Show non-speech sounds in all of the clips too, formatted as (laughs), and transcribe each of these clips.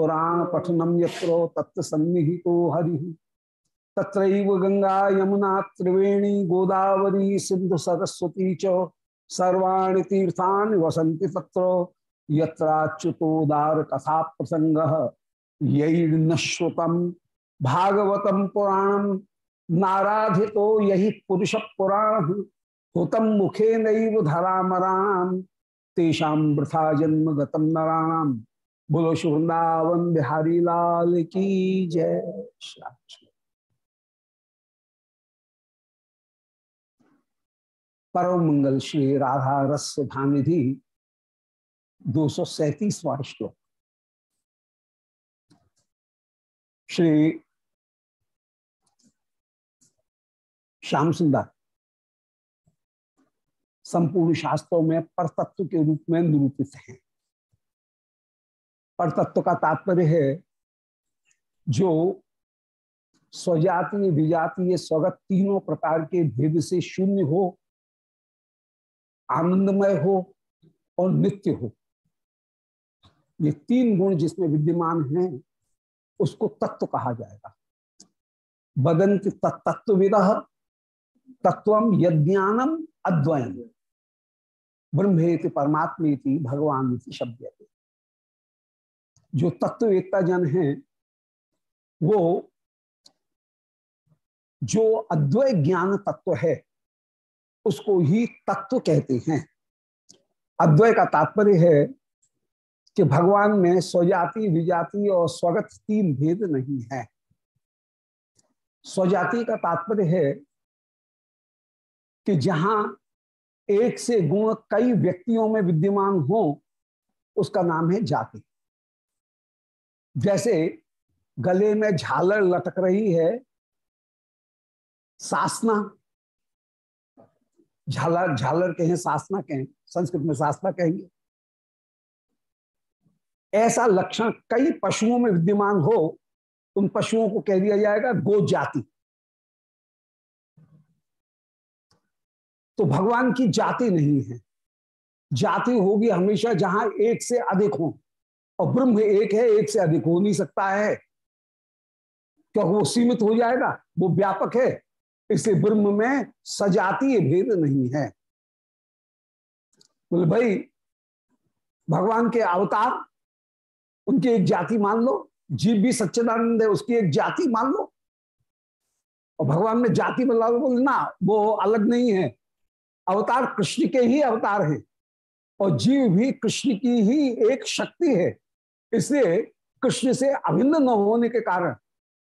पुराण पठनम यत्रो तत्व सन्निहितो हरि। तत्रैव गंगा यमुना, त्रिवेणी, गोदावरी सिंधु सरस्वती च सर्वाणि तीर्थानि वसन्ति तत्र। यत्राच्युतोदार कथा प्रसंग यैर्नश्रुतम भागवतम पुराणम, नाराधितो यही पुरुष पुराण हुतम मुखे नैव धरामराम तेषाम वृथा जन्म गतम नारायण बोलो वृंदावन बिहारी लाल की जय श्री परम मंगल श्री राधा रस भानिधि दो सौ सैतीसवा श्लोक। श्री श्याम सुंदर, संपूर्ण शास्त्रों में परतत्व के रूप में निरूपित हैं। परतत्व का तात्पर्य है, जो स्वजातीय, विजातीय, स्वगत तीनों प्रकार के भेद से शून्य हो, आनंदमय हो और नित्य हो। ये तीन गुण जिसमें विद्यमान हैं, उसको तत्व कहा जाएगा। बदंत तत्व विदह तत्व यज्ञानम अद्वयम। ब्रह्मेति परमात्मेति भगवान शब्द जो तत्ववेत्ता जन हैं, वो जो अद्वय ज्ञान तत्व है, उसको ही तत्व कहते हैं। अद्वय का तात्पर्य है कि भगवान में स्वजाति, विजाति और स्वगत तीन भेद नहीं है। स्वजाति का तात्पर्य है कि जहाँ एक से गुण कई व्यक्तियों में विद्यमान हो, उसका नाम है जाति। जैसे गले में झालर लटक रही है, सासना। झालर झालर कहें, सासना कहें, संस्कृत में सासना कहेंगे। ऐसा लक्षण कई पशुओं में विद्यमान हो, उन पशुओं को कह दिया जाएगा गो जाति। तो भगवान की जाति नहीं है। जाति होगी हमेशा जहाँ एक से अधिक हो। और ब्रह्म एक है, एक से अधिक हो नहीं सकता है। क्योंकि वो सीमित हो जाएगा, वो व्यापक है। इसलिए ब्रह्म में सजातीय भेद नहीं है। बोले, भाई, भगवान के अवतार, उनकी एक जाति मान लो, जीव भी सच्चिदानंद है, उसकी एक जाति मान लो। और भगवान में जाति बदला बोले, ना, वो अलग नहीं है। अवतार कृष्ण के ही अवतार हैं और जीव भी कृष्ण की ही एक शक्ति है। इसलिए कृष्ण से अभिन्न न होने के कारण,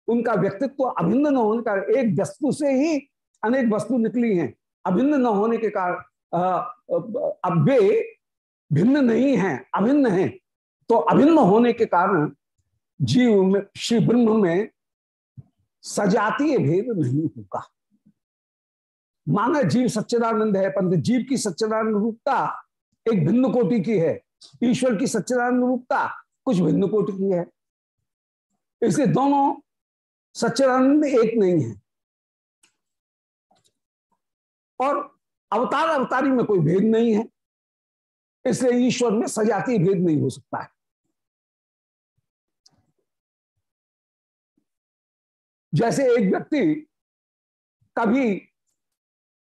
उनका व्यक्तित्व अभिन्न न होने का एक वस्तु से ही अनेक वस्तु निकली हैं। अभिन्न न होने के कारण अब वे भिन्न नहीं हैं, अभिन्न हैं। तो अभिन्न होने के कारण जीव में, श्री ब्रह्म में सजातीय भेद नहीं होगा। माना जीव सच्चिदानंद है, परंतु जीव की सच्चिदानंद रूपता एक भिन्न कोटि की है। ईश्वर की सच्चिदानंद रूपता कुछ भिन्न कोटि की है। इसलिए दोनों सच्चिदानंद एक नहीं है। और अवतार अवतारी में कोई भेद नहीं है। इसलिए ईश्वर में सजाती भेद नहीं हो सकता है। जैसे एक व्यक्ति कभी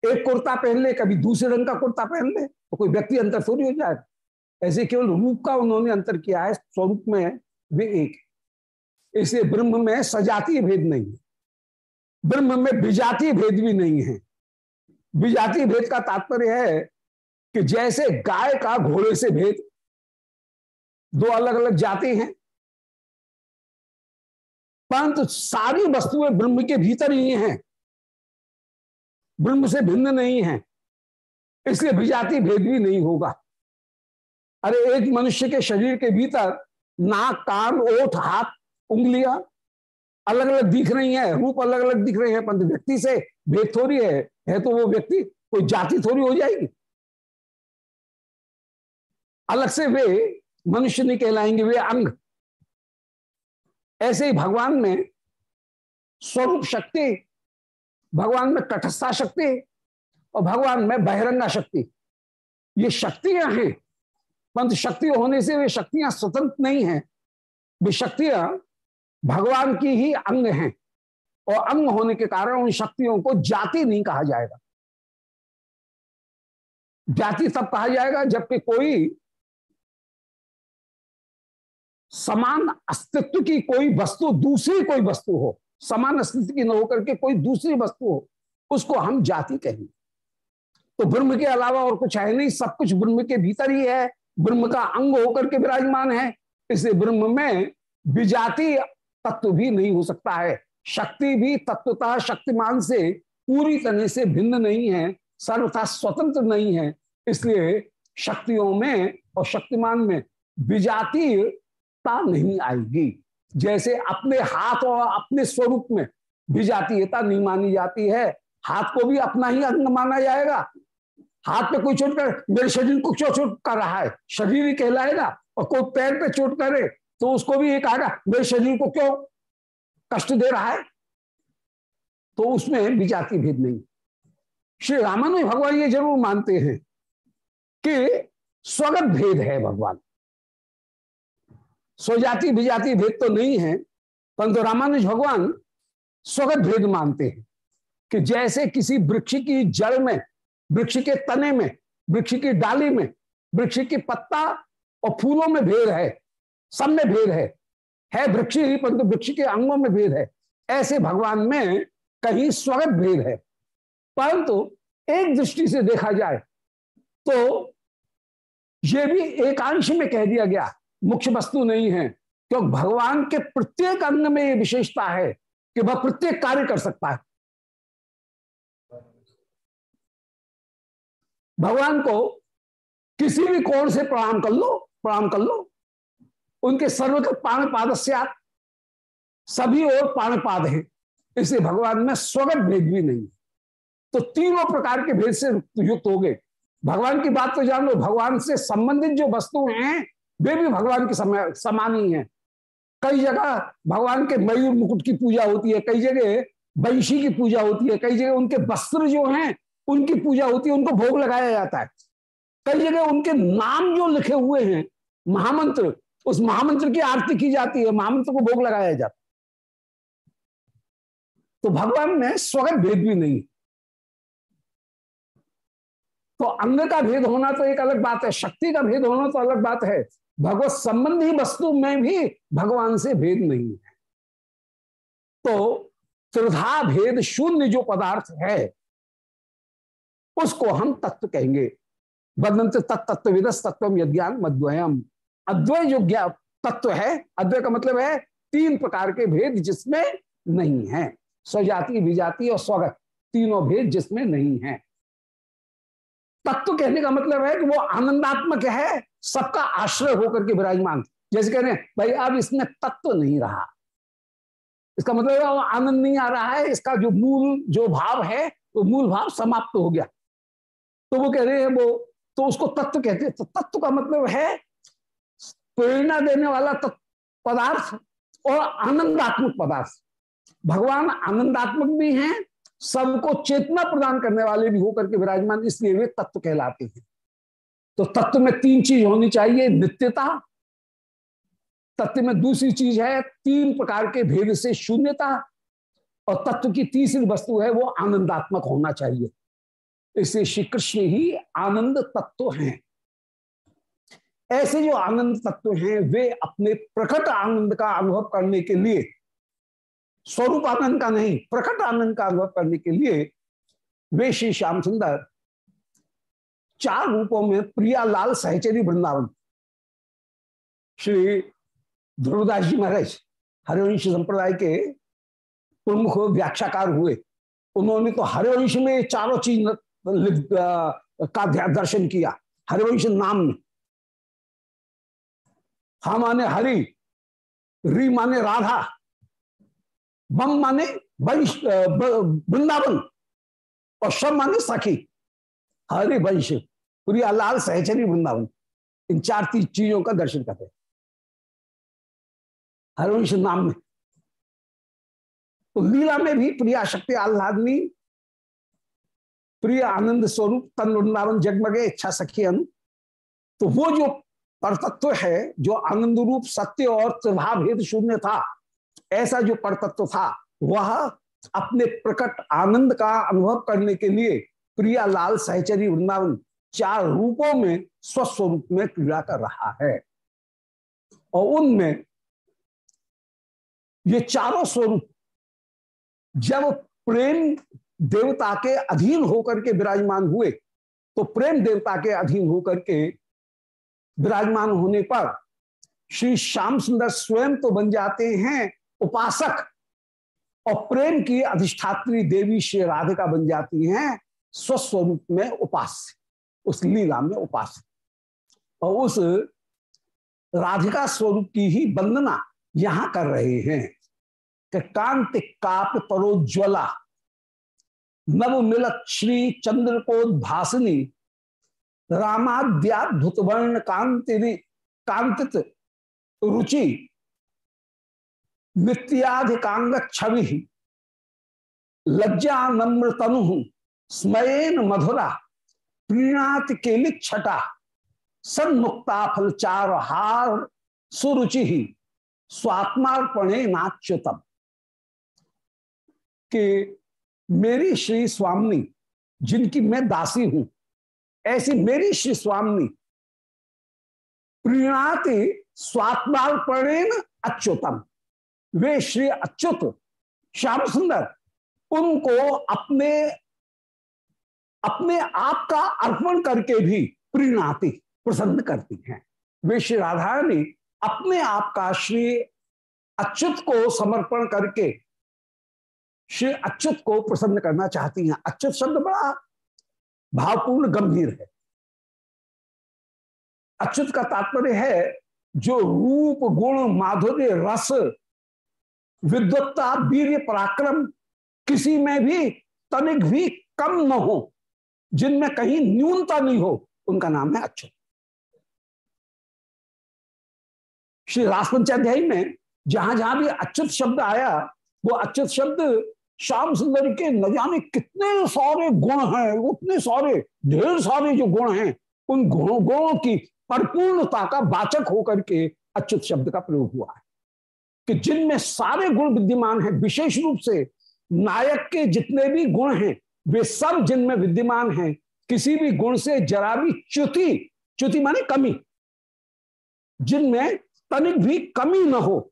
एक कुर्ता पहन ले, कभी दूसरे रंग का कुर्ता पहन ले तो कोई व्यक्ति अंतर थोड़ी हो जाए ऐसे केवल रूप का उन्होंने अंतर किया है, स्वरूप में वे एक इसलिए ब्रह्म में सजातीय भेद नहीं है। ब्रह्म में विजातीय भेद भी नहीं है। विजातीय भेद का तात्पर्य है कि जैसे गाय का घोड़े से भेद, दो अलग अलग जाति हैं, परंतु सारी वस्तुएँ ब्रह्म के भीतर ही हैं। ब्रह्म से भिन्न नहीं है, इसलिए विजाति भेद भी नहीं होगा। अरे एक मनुष्य के शरीर के भीतर नाक, कान, ओठ, हाथ, उंगलियाँ अलग अलग दिख रही हैं, रूप अलग अलग दिख रहे हैं, परंतु व्यक्ति से भेद थोड़ी है। है तो वो व्यक्ति कोई जाति थोड़ी हो जाएगी। अलग से वे मनुष्य नहीं कहलाएँगे, वे अंग। ऐसे ही भगवान में स्वरूप शक्ति, भगवान में तटस्था शक्ति और भगवान में बहिरंगा शक्ति। ये शक्तियाँ हैं। परंतु शक्ति होने से वे शक्तियाँ स्वतंत्र नहीं है। वे शक्तियाँ भगवान की ही अंग हैं और अंग होने के कारण उन शक्तियों को जाति नहीं कहा जाएगा। जाति तब कहा जाएगा जबकि कोई समान अस्तित्व की कोई वस्तु, दूसरी कोई वस्तु हो, समान अस्तित्व की न होकर के कोई दूसरी वस्तु हो, उसको हम जाति कहेंगे। तो ब्रह्म के अलावा और कुछ है नहीं, सब कुछ ब्रह्म के भीतर ही है। ब्रह्म का अंग होकर के विराजमान है। इसलिए ब्रह्म में विजाति तत्व भी नहीं हो सकता है। शक्ति भी तत्वतः शक्तिमान से पूरी तरह से भिन्न नहीं है, सर्वथा स्वतंत्र नहीं है। इसलिए शक्तियों में और शक्तिमान में विजातीयता नहीं आएगी। जैसे अपने हाथ और अपने स्वरूप में विजातीयता नहीं मानी जाती है, हाथ को भी अपना ही अंग माना जाएगा। हाथ पे कोई चोट कर, मेरे शरीर को क्यों चोट कर रहा है? शरीर ही कहलाएगा और कोई पैर पे चोट करे तो उसको भी ये कहा मेरे शरीर को क्यों कष्ट दे रहा है? तो उसमें विजाति भेद नहीं। श्री रामानुज भगवान ये ज़रूर मानते हैं कि स्वगत भेद है भगवान। स्वजाति विजाति भेद तो नहीं है, परंतु रामानुज भगवान स्वगत भेद मानते हैं कि जैसे किसी वृक्ष की जड़ में वृक्ष के तने में, वृक्ष की डाली में, वृक्ष की पत्ता और फूलों में भेद है, सब में भेद है। है वृक्ष ही, परंतु वृक्ष के अंगों में भेद है। ऐसे भगवान में कहीं स्वगत भेद है। परंतु एक दृष्टि से देखा जाए तो ये भी एकांश में कह दिया गया, मुख्य वस्तु नहीं है, क्योंकि भगवान के प्रत्येक अंग में यह विशेषता है कि वह प्रत्येक कार्य कर सकता है। भगवान को किसी भी कोण से प्रणाम कर लो, प्रणाम कर लो। उनके सर्वत्र पाण पाद सभी और पाण पाद है। इसलिए भगवान में स्वगत भेद भी नहीं तो तीनों प्रकार के भेद से युक्त हो गए। भगवान की बात तो जान लो, भगवान से संबंधित जो वस्तु हैं, वे भी भगवान के समान ही है। कई जगह भगवान के मयूर मुकुट की पूजा होती है, कई जगह वंशी की पूजा होती है, कई जगह उनके वस्त्र जो हैं उनकी पूजा होती है, उनको भोग लगाया जाता है। कई जगह उनके नाम जो लिखे हुए हैं, महामंत्र, उस महामंत्र की आरती की जाती है, महामंत्र को भोग लगाया जाता है। तो भगवान में स्वगत भेद भी नहीं तो अंग का भेद होना तो एक अलग बात है, शक्ति का भेद होना तो अलग बात है। भगवत संबंधी वस्तु में भी भगवान से भेद नहीं है। तो त्रिधा भेद शून्य जो पदार्थ है उसको हम तत्व कहेंगे। बदंत तत्व विदस तत्व यज्ञान मद्वयम। अद्वय जो तत्व है। अद्वय का मतलब है तीन प्रकार के भेद जिसमें नहीं है। स्वजाति, विजाति और स्वगत तीनों भेद जिसमें नहीं है। तत्व कहने का मतलब है कि वो आनंदात्मक है, सबका आश्रय होकर के विराजमान। जैसे कह रहे हैं, भाई, अब इसमें तत्व नहीं रहा। इसका मतलब आनंद नहीं आ रहा है, इसका जो मूल, जो भाव है, वो मूल भाव समाप्त हो गया। तो वो कह रहे हैं, वो तो उसको तत्व कहते हैं। तो तत्व का मतलब है प्रेरणा देने वाला पदार्थ और आनंदात्मक पदार्थ। भगवान आनंदात्मक भी हैं, सबको चेतना प्रदान करने वाले भी होकर के विराजमान, इसलिए वे तत्व कहलाते हैं। तो तत्व में तीन चीज़ होनी चाहिए, नित्यता। तत्व में दूसरी चीज़ है, तीन प्रकार के भेद से शून्यता। और तत्व की तीसरी वस्तु है, वो आनंदात्मक होना चाहिए। इसलिए श्री कृष्ण ही आनंद तत्व हैं। ऐसे जो आनंद तत्व हैं, वे अपने प्रकट आनंद का अनुभव करने के लिए, स्वरूप आनंद का नहीं, प्रकट आनंद का अनुभव करने के लिए वे श्री श्याम सुंदर चार रूपों में प्रियालाल सहचरी वृंदावन, श्री ध्रुवदास जी महाराज, हरिवंश संप्रदाय के प्रमुख व्याख्याकार हुए। उन्होंने तो हरिवंश में चारों चीज़ का दर्शन किया। हरिवंश नाम हा माने हरि, री माने राधा, बम माने वंश वृंदावन, और शब माने सखी। हरि वंश लाल सहचरी वृंदावन। इन चार तीन चीज़ों का दर्शन करते हरिवंश नाम में। तो लीला में भी प्रिया शक्ति आह्लादनी प्रिय आनंद स्वरूप तन वृंदावन जगमगे इच्छा सखी अनु। तो वो जो परतत्व है, जो आनंद रूप सत्य और त्रिभा भेद शून्य था, ऐसा जो परतत्व था, वह अपने प्रकट आनंद का अनुभव करने के लिए प्रिया लाल सहचरी वृंदावन चार रूपों में स्वस्वरूप में क्रीड़ा कर रहा है। और उनमें ये चारों स्वरूप जब प्रेम देवता के अधीन होकर के विराजमान हुए तो प्रेम देवता के अधीन होकर के विराजमान होने पर श्री श्याम सुंदर स्वयं तो बन जाते हैं उपासक और प्रेम की अधिष्ठात्री देवी श्री राधिका बन जाती हैं स्वस्वरूप में उपास्य, उस लीला में उपास्य। और उस राधिका स्वरूप की ही वंदना यहाँ कर रहे हैं कि कांति काप परोज्वला नव मिलत श्री चंद्र को भाषणी रामाद्याद्भुत वर्ण कांति कांतित रुचि। नित्याधिकांग छवि लज्जा नम्र तनु स्मयन मधुरा। प्रीणात केलिक छटा सन्मुक्ता फलचार हार सुरुचि। ही स्वात्मार्पणे नाच्युतम। कि मेरी श्री स्वामी, जिनकी मैं दासी हूँ, ऐसी मेरी श्री स्वामी, प्रीणाति स्वात्मार्पणेन अच्युतम। वे श्री अच्युत, श्याम सुंदर, उनको अपने अपने आप का अर्पण करके भी प्रीणाति प्रसन्न करती हैं। वे श्री राधा रानी अपने आप का श्री अच्युत को समर्पण करके श्री अच्युत को प्रसन्न करना चाहती हैं। अच्युत शब्द बड़ा भावपूर्ण, गंभीर है। अच्युत का तात्पर्य है, जो रूप, गुण, माधुर्य, रस, विद्वत्ता वीर पराक्रम, किसी में भी तनिक भी कम न हो, जिनमें कहीं न्यूनता नहीं हो, उनका नाम है अच्युत। श्री रासपंचाध्यायी में जहाँ जहाँ भी अच्युत शब्द आया, वो अच्युत शब्द श्याम सुंदर के न जाने कितने सारे गुण हैं, उतने सारे, ढेर सारे जो गुण हैं, उन गुणों गुणों की परिपूर्णता का वाचक होकर के अच्युत शब्द का प्रयोग हुआ है। कि जिनमें सारे गुण विद्यमान हैं, विशेष रूप से नायक के जितने भी गुण हैं, वे सब जिनमें विद्यमान हैं, किसी भी गुण से जरा भी च्युति च्युति माने कमी, जिनमें तनिक भी कमी न हो,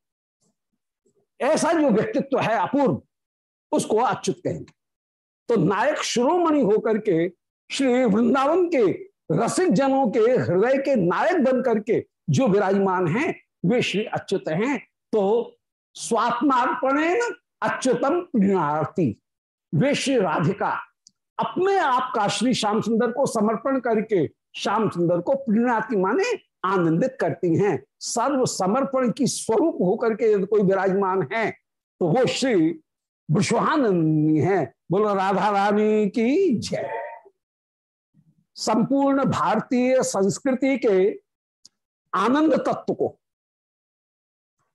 ऐसा जो व्यक्तित्व है अपूर्व उसको अच्युत कहेंगे तो नायक शिरोमणि होकर के, श्री वृंदावन के रसिक जनों के हृदय के नायक बन करके जो विराजमान हैं, वे श्री अच्युत हैं। तो स्वात्मार्पणेन अच्युतम प्रियार्थी वे श्री राधिका अपने आप का श्री श्याम सुंदर को समर्पण करके श्याम सुंदर को प्रियाति माने आनंदित करती हैं। सर्व समर्पण की स्वरूप होकर के यदि कोई विराजमान है तो वो श्री विश्वानंदी है। बोलो, राधा रानी की जय। संपूर्ण भारतीय संस्कृति के आनंद तत्व को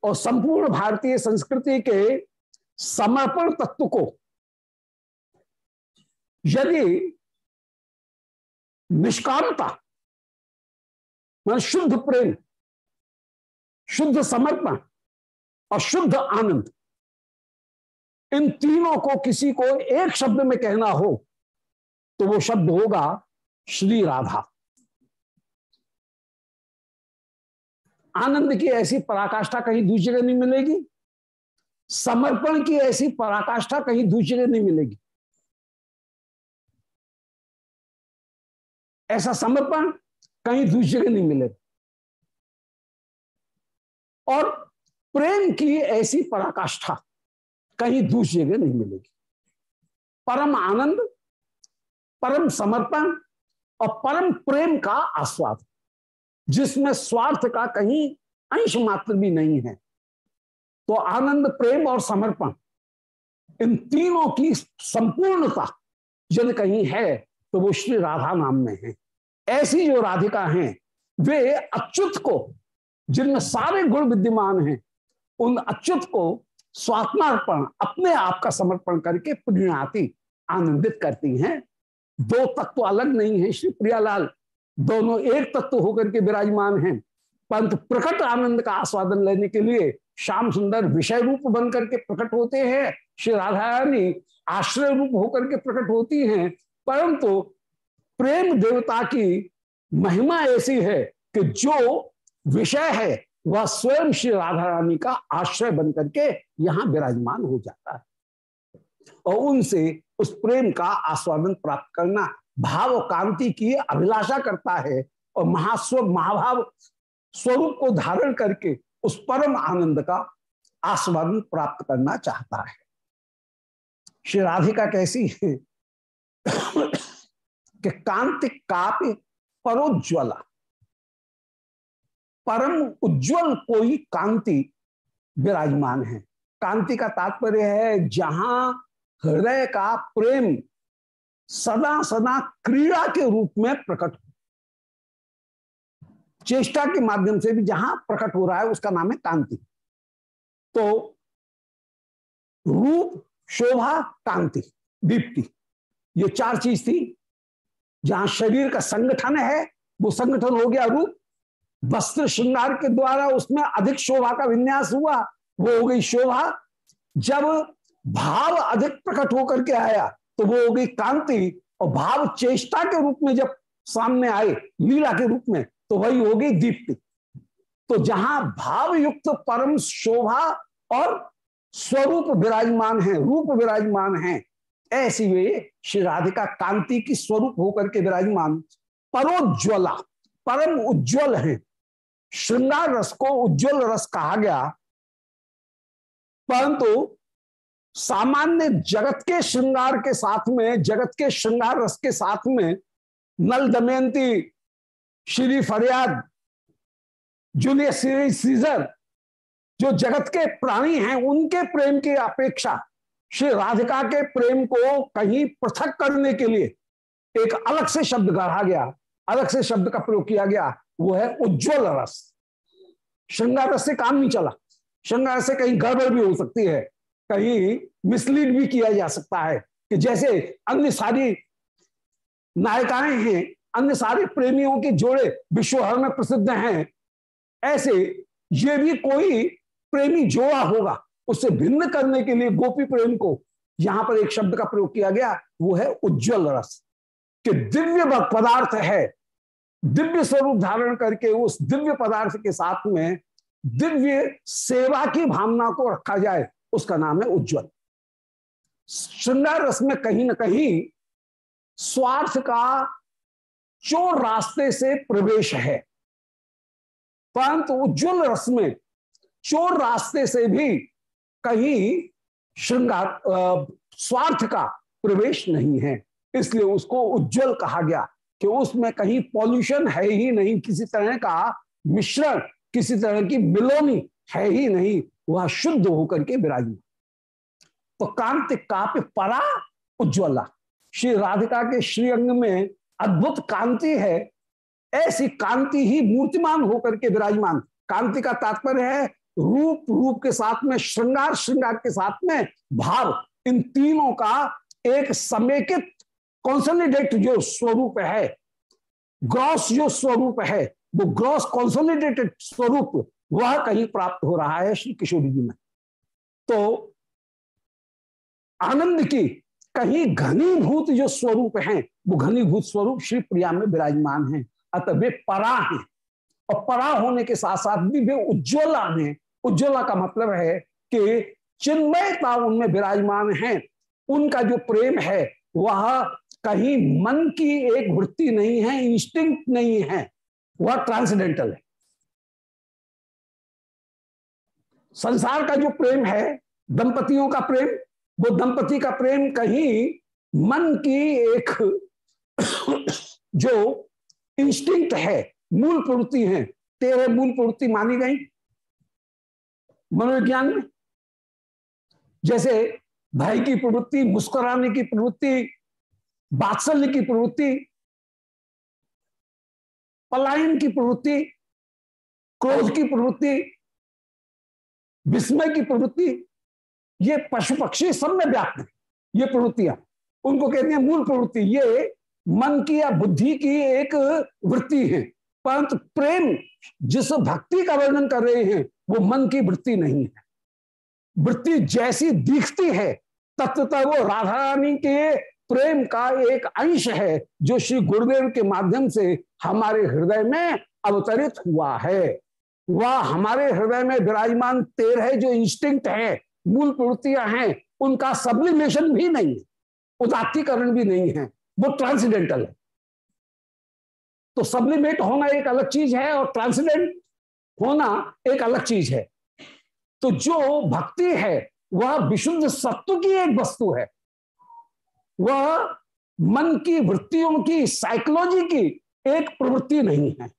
और संपूर्ण भारतीय संस्कृति के समर्पण तत्व को यदि निष्कामता मान शुद्ध प्रेम, शुद्ध समर्पण और शुद्ध आनंद इन तीनों को किसी को एक शब्द में कहना हो तो वो शब्द होगा श्री राधा। आनंद की ऐसी पराकाष्ठा कहीं दूसरे नहीं मिलेगी, समर्पण की ऐसी पराकाष्ठा कहीं दूसरे नहीं मिलेगी। ऐसा समर्पण कहीं दूसरे नहीं मिलेगा और प्रेम की ऐसी पराकाष्ठा कहीं दूसरी जगह नहीं मिलेगी। परम आनंद, परम समर्पण और परम प्रेम का आस्वाद, जिसमें स्वार्थ का कहीं अंश मात्र भी नहीं है। तो आनंद, प्रेम और समर्पण, इन तीनों की संपूर्णता यदि कहीं है तो वो श्री राधा नाम में है। ऐसी जो राधिका हैं, वे अच्युत को, जिनमें सारे गुण विद्यमान हैं, उन अच्युत को स्वात्मार्पण, अपने आप का समर्पण करके पुण्याति आनंदित करती हैं। दो तत्व अलग नहीं है, श्री प्रियालाल। दोनों एक तत्व होकर के विराजमान हैं। परंतु प्रकट आनंद का आस्वादन लेने के लिए श्याम सुंदर विषय रूप बन करके प्रकट होते हैं। श्री राधा आश्रय रूप होकर के प्रकट होती हैं। परंतु प्रेम देवता की महिमा ऐसी है कि जो विषय है वह स्वयं श्री राधा रानी का आश्रय बन करके यहाँ विराजमान हो जाता है। और उनसे उस प्रेम का आस्वादन प्राप्त करना भाव कांति की अभिलाषा करता है और महास्व, महाभाव स्वरूप को धारण करके उस परम आनंद का आस्वादन प्राप्त करना चाहता है। श्री राधिका कैसी है कि कांति कापि परोज्वला परम उज्जवल कोई कांति विराजमान है। कांति का तात्पर्य है, जहाँ हृदय का प्रेम सदा सदा क्रीड़ा के रूप में प्रकट हो। चेष्टा के माध्यम से भी जहाँ प्रकट हो रहा है, उसका नाम है कांति। तो रूप, शोभा, कांति, दीप्ति, ये चार चीज़ थी, जहाँ शरीर का संगठन है, वो संगठन हो गया रूप वस्त्र श्रृंगार के द्वारा उसमें अधिक शोभा का विन्यास हुआ, वो हो गई शोभा। जब भाव अधिक प्रकट होकर के आया तो वो हो गई कांति और भाव चेष्टा के रूप में जब सामने आए, लीला के रूप में तो वही हो गई दीप्ति। तो जहाँ भाव युक्त परम शोभा और स्वरूप विराजमान है, रूप विराजमान है, ऐसी वे श्री राधिका कांति की स्वरूप होकर के विराजमान। परोज्वला परम उज्ज्वल है। श्रृंगार रस को उज्ज्वल रस कहा गया। परंतु सामान्य जगत के श्रृंगार के साथ में, जगत के श्रृंगार रस के साथ में नल दमयंती, श्री फरियाद, जूलियस सीजर, जो जगत के प्राणी हैं, उनके प्रेम की अपेक्षा, श्री राधिका के प्रेम को कहीं पृथक करने के लिए एक अलग से शब्द गढ़ा गया, अलग से शब्द का प्रयोग किया गया। वो है उज्जवल रस। श्रृंगार रस से काम नहीं चला। श्रृंगार से कहीं गड़बड़ भी हो सकती है, कहीं मिसलीड भी किया जा सकता है कि जैसे अन्य सारी नायिकाएँ हैं, अन्य सारे प्रेमियों के जोड़े विश्वभर में प्रसिद्ध हैं, ऐसे ये भी कोई प्रेमी जोड़ा होगा। उससे भिन्न करने के लिए गोपी प्रेम को यहाँ पर एक शब्द का प्रयोग किया गया, वो है उज्जवल रस। कि दिव्य पदार्थ है दिव्य स्वरूप धारण करके उस दिव्य पदार्थ के साथ में दिव्य सेवा की भावना को रखा जाए, उसका नाम है उज्जवल। श्रृंगार रस में कहीं ना कहीं स्वार्थ का चोर रास्ते से प्रवेश है। परंतु उज्जवल रस में चोर रास्ते से भी कहीं श्रृंगार स्वार्थ का प्रवेश नहीं है। इसलिए उसको उज्जवल कहा गया। कि उसमें कहीं पॉल्यूशन है ही नहीं। किसी तरह का मिश्रण, किसी तरह की बिलोनी है ही नहीं। वह शुद्ध होकर के विराजी तो कांति काप्य परा उज्ज्वला। श्री राधिका के श्रीअंग में अद्भुत कांति है। ऐसी कांति ही मूर्तिमान होकर के विराजमान। कांति का तात्पर्य है रूप रूप के साथ में, श्रृंगार श्रृंगार के साथ में भाव। इन तीनों का एक समेकित कॉन्सोलिडेट जो स्वरूप है? ग्रॉस जो स्वरूप है, वो ग्रॉस कॉन्सोलिडेटेड स्वरूप? वह कहीं प्राप्त हो रहा है श्री किशोरी जी में। तो आनंद की कहीं घनीभूत जो स्वरूप है, वो घनीभूत स्वरूप श्री प्रिया में विराजमान है, अतः वे परा है। और परा होने के साथ साथ भी वे उज्ज्वला में, उज्ज्वला का मतलब है कि चिन्मयता उनमें विराजमान है। उनका जो प्रेम है, वह कहीं मन की एक वृत्ति नहीं है इंस्टिंक्ट नहीं है, वह ट्रांसडेंटल है। संसार का जो प्रेम है, दंपतियों का प्रेम, वो दंपति का प्रेम कहीं मन की एक (coughs) जो इंस्टिंक्ट है, मूल प्रवृत्ति है तेरह मूल प्रवृत्ति मानी गई। मनोविज्ञान में, जैसे भाई की प्रवृत्ति, मुस्कुराने की प्रवृत्ति बात्सल्य की प्रवृत्ति, पलायन की प्रवृत्ति, क्रोध की प्रवृत्ति, विस्मय की प्रवृत्ति, ये पशु पक्षी सब में व्याप्त है, ये प्रवृत्तियाँ। उनको कहते हैं मूल प्रवृत्ति, ये मन की या बुद्धि की एक वृत्ति है, परंतु प्रेम जिस भक्ति का वर्णन कर रहे हैं, वो मन की वृत्ति नहीं है। वृत्ति जैसी दिखती है, तत्वतः वो राधा रानी के प्रेम का एक अंश है जो श्री गुरुदेव के माध्यम से हमारे हृदय में अवतरित हुआ है। वह, हमारे हृदय में विराजमान तेर है जो इंस्टिंक्ट है, मूल प्रवृत्तियाँ हैं, उनका सब्लिमेशन भी नहीं उदात्तीकरण भी नहीं है, वो ट्रांसीडेंटल है। तो सब्लिमेट होना एक अलग चीज़ है और ट्रांसीडेंट होना एक अलग चीज़ है। तो जो भक्ति है, वह विशुद्ध सत्व की एक वस्तु है। वह मन की वृत्तियों की साइकोलॉजी की एक प्रवृत्ति नहीं है।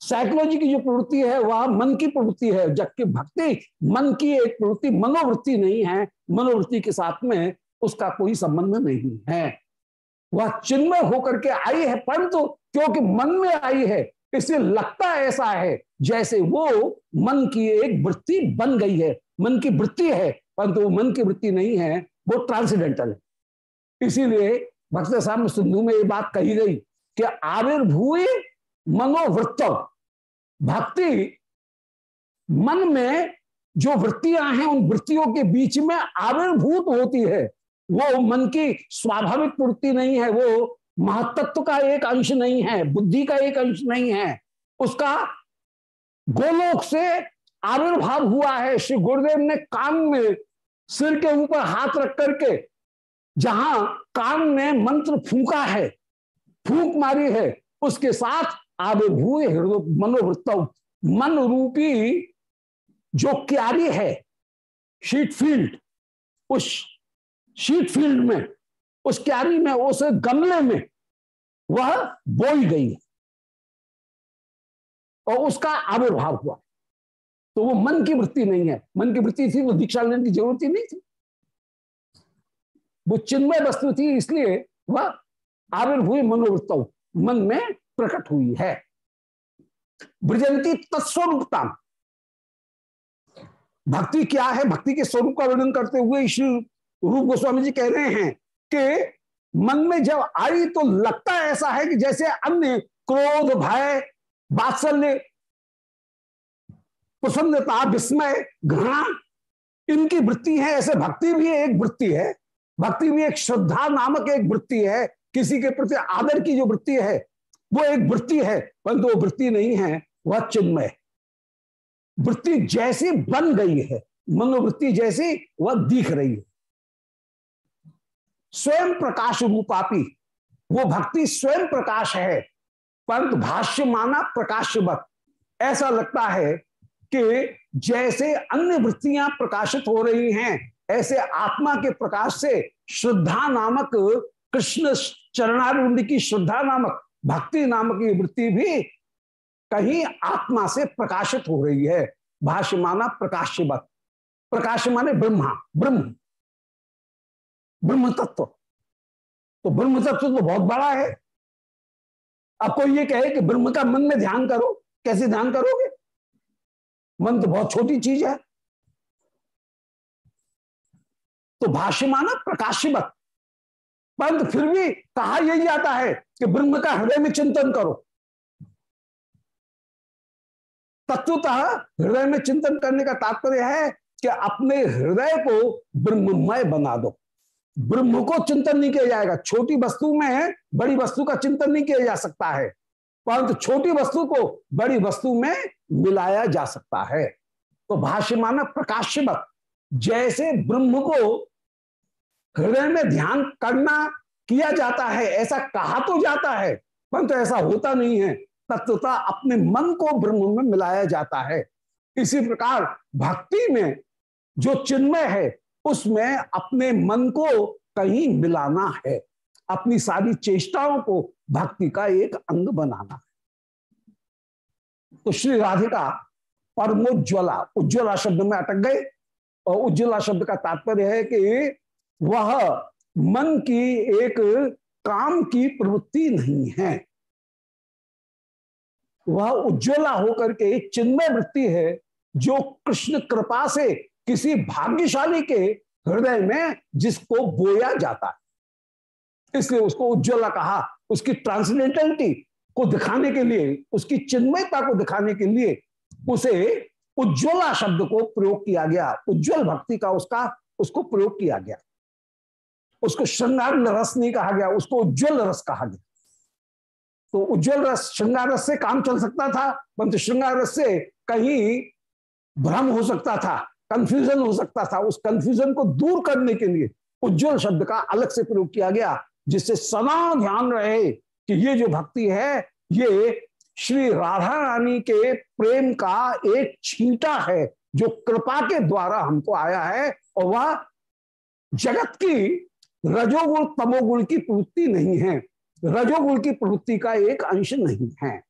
साइकोलॉजी की जो प्रवृत्ति है, वह मन की प्रवृत्ति है, जबकि भक्ति मन की एक प्रवृत्ति, मनोवृत्ति नहीं है। मनोवृत्ति के साथ में उसका कोई संबंध नहीं है। वह चिन्मय होकर के आई है, परंतु तो क्योंकि मन में आई है, इसलिए लगता ऐसा है जैसे वो मन की एक वृत्ति बन गई है। मन की वृत्ति है, परंतु वो मन की वृत्ति नहीं है, वो ट्रांसीडेंटल है। इसीलिए भक्त साहब सिंधु में ये बात कही गई कि आविर्भूय मनोवृत्त भक्ति मन में जो वृत्तियाँ हैं, उन वृत्तियों के बीच में आविर्भूत होती है। वो मन की स्वाभाविक वृत्ति नहीं है, वो महत्त्व का एक अंश नहीं है, बुद्धि का एक अंश नहीं है। उसका गोलोक से आविर्भाव हुआ है। श्री गुरुदेव ने कान में सिर के ऊपर हाथ रख करके जहाँ कान ने मंत्र फूका है, फूक मारी है, उसके साथ आविर्भूय हृदय मनोवृत्त। मन रूपी जो क्यारी है शीट फ़ील्ड उस शीट फ़ील्ड में, उस क्यारी में, उस गमले में, वह बोई गई है। और उसका आविर्भाव हुआ। तो वो मन की वृत्ति नहीं है। मन की वृत्ति थी, वो दीक्षा लेने की ज़रूरत ही नहीं थी। वो चिन्मय वस्तु थी, इसलिए वह आविर्भूय मनोवृत्त, मन में प्रकट हुई है। ब्रजंती तत्स्वरूपता भक्ति क्या है? भक्ति के स्वरूप का वर्णन करते हुए श्री रूप गोस्वामी जी कह रहे हैं कि मन में जब आई तो लगता ऐसा है कि जैसे अन्य क्रोध, भय, बात्सल्य, प्रसन्नता, विस्मय, घृणा, इनकी वृत्ति है, ऐसे भक्ति भी एक वृत्ति है। भक्ति में एक श्रद्धा नामक एक वृत्ति है, किसी के प्रति आदर की जो वृत्ति है, वो एक वृत्ति है, परंतु वो वृत्ति नहीं है, वह चिन्मय वृत्ति जैसी बन गई है, मनोवृत्ति जैसी वह दिख रही है। स्वयं प्रकाश रूपापी, वो भक्ति स्वयं प्रकाश है, परंतु भाष्य माना प्रकाशवत ऐसा लगता है कि जैसे अन्य वृत्तियाँ प्रकाशित हो रही हैं ऐसे आत्मा के प्रकाश से श्रद्धा नामक कृष्ण चरणारुंड की श्रद्धा नामक, भक्ति नामक ये वृत्ति भी कहीं आत्मा से प्रकाशित हो रही है। भाष्य माना प्रकाशवत प्रकाश माने ब्रह्मा, ब्रह्म। ब्रह्म तत्व। तो ब्रह्म तत्व तो बहुत बड़ा है। अब कोई ये कहे कि ब्रह्म का मन में ध्यान करो, कैसे ध्यान करोगे? मन तो बहुत छोटी चीज़ है। तो भाष्य माना प्रकाशवत परंतु फिर भी कहा यही जाता है कि ब्रह्म का हृदय में चिंतन करो। तत्वतः हृदय में चिंतन करने का तात्पर्य है कि अपने हृदय को ब्रह्ममय बना दो। ब्रह्म को चिंतन नहीं किया जाएगा। छोटी वस्तु में बड़ी वस्तु का चिंतन नहीं किया जा सकता है। परंतु छोटी वस्तु को बड़ी वस्तु में मिलाया जा सकता है। तो भाष्य माना प्रकाशवत जैसे ब्रह्म को हृदय में ध्यान करना किया जाता है, ऐसा कहा तो जाता है, परंतु तो ऐसा होता नहीं है। तत्वता अपने मन को ब्रह्म में मिलाया जाता है। इसी प्रकार भक्ति में जो चिन्मय है, उसमें अपने मन को कहीं मिलाना है। अपनी सारी चेष्टाओं को भक्ति का एक अंग बनाना है। तो श्री राधिका परमोज्वला उज्ज्वला शब्द में अटक गए और उज्ज्वला शब्द का तात्पर्य है कि वह मन की एक काम की प्रवृत्ति नहीं है। वह उज्ज्वला होकर के एक चिन्मय वृत्ति है, जो कृष्ण कृपा से किसी भाग्यशाली के हृदय में जिसको बोया जाता है। इसलिए उसको उज्ज्वला कहा, उसकी ट्रांसलेंटलिटी को दिखाने के लिए, उसकी चिन्मयता को दिखाने के लिए उसे उज्ज्वला शब्द को प्रयोग किया गया, उज्ज्वल भक्ति का उसका, उसको प्रयोग किया गया। उसको श्रृंगार रस नहीं कहा गया, उसको उज्ज्वल रस कहा गया। तो उज्जवल रस श्रृंगार रस से काम चल सकता था, परंतु श्रृंगार रस से कहीं भ्रम हो सकता था कंफ्यूजन हो सकता था। उस कंफ्यूजन को दूर करने के लिए उज्जवल शब्द का अलग से प्रयोग किया गया, जिससे सदा ध्यान रहे कि ये जो भक्ति है, ये श्री राधा रानी के प्रेम का एक छींटा है, जो कृपा के द्वारा हमको आया है, और वह जगत की रजोगुण तमोगुण की प्रवृत्ति नहीं है। रजोगुण की प्रवृत्ति का एक अंश नहीं है।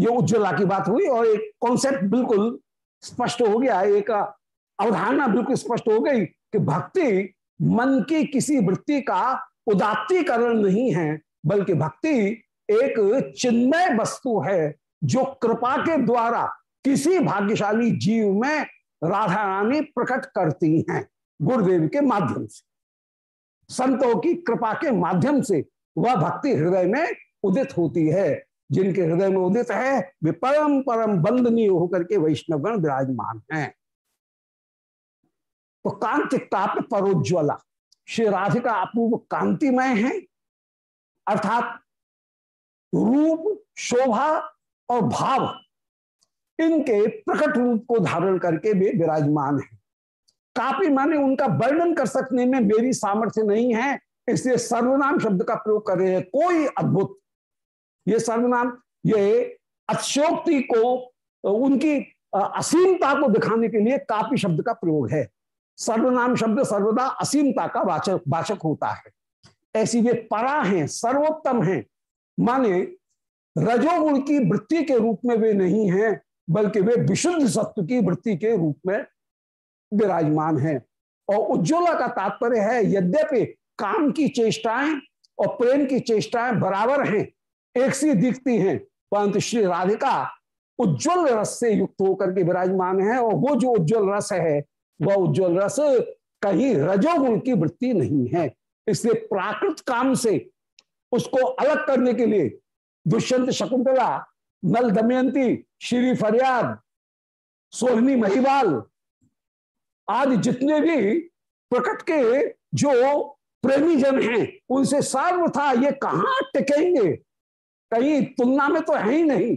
ये उज्ज्वला की बात हुई और एक कॉन्सेप्ट बिल्कुल स्पष्ट हो गया। एक अवधारणा बिल्कुल स्पष्ट हो गई कि भक्ति मन की किसी वृत्ति का उदात्तीकरण नहीं है, बल्कि भक्ति एक चिन्मय वस्तु है, जो कृपा के द्वारा किसी भाग्यशाली जीव में राधा रानी प्रकट करती हैं गुरुदेव के माध्यम से। संतों की कृपा के माध्यम से वह भक्ति हृदय में उदित होती है। जिनके हृदय में उदित है, वे परम परम बंदनीय होकर के वैष्णवगण विराजमान हैं। तो कांति काप परोज्वला श्री राधिका अपूर्व कांतिमय है। अर्थात रूप, शोभा और भाव इनके प्रकट रूप को धारण करके वे विराजमान है। कापी माने उनका वर्णन कर सकने में मेरी सामर्थ्य नहीं है, इसलिए सर्वनाम शब्द का प्रयोग कर रहे हैं। कोई अद्भुत। ये सर्वनाम, ये अतिशोक्ति को, उनकी असीमता को दिखाने के लिए कापी शब्द का प्रयोग है। सर्वनाम शब्द सर्वदा असीमता का वाचक वाचक होता है। ऐसी वे परा हैं, सर्वोत्तम हैं। माने रजोगुण की वृत्ति के रूप में वे नहीं हैं, बल्कि वे विशुद्ध सत्व की वृत्ति के रूप में विराजमान है। और उज्ज्वला का तात्पर्य है, यद्यपि काम की चेष्टाएँ और प्रेम की चेष्टाएँ बराबर हैं, एक सी दिखती हैं, परंतु श्री राधिका उज्ज्वल रस से युक्त होकर के विराजमान है और वो जो उज्ज्वल रस है, वह उज्ज्वल रस कहीं रजोगुण की वृत्ति नहीं है। इसलिए प्राकृत काम से उसको अलग करने के लिए दुष्यंत शकुंतला नल दमयंती श्री फरियाद, सोहनी महिवाल आज जितने भी प्रकट के जो प्रेमी जन हैं, उनसे सर्वथा ये कहाँ टिकेंगे? कहीं तुलना में तो है ही नहीं।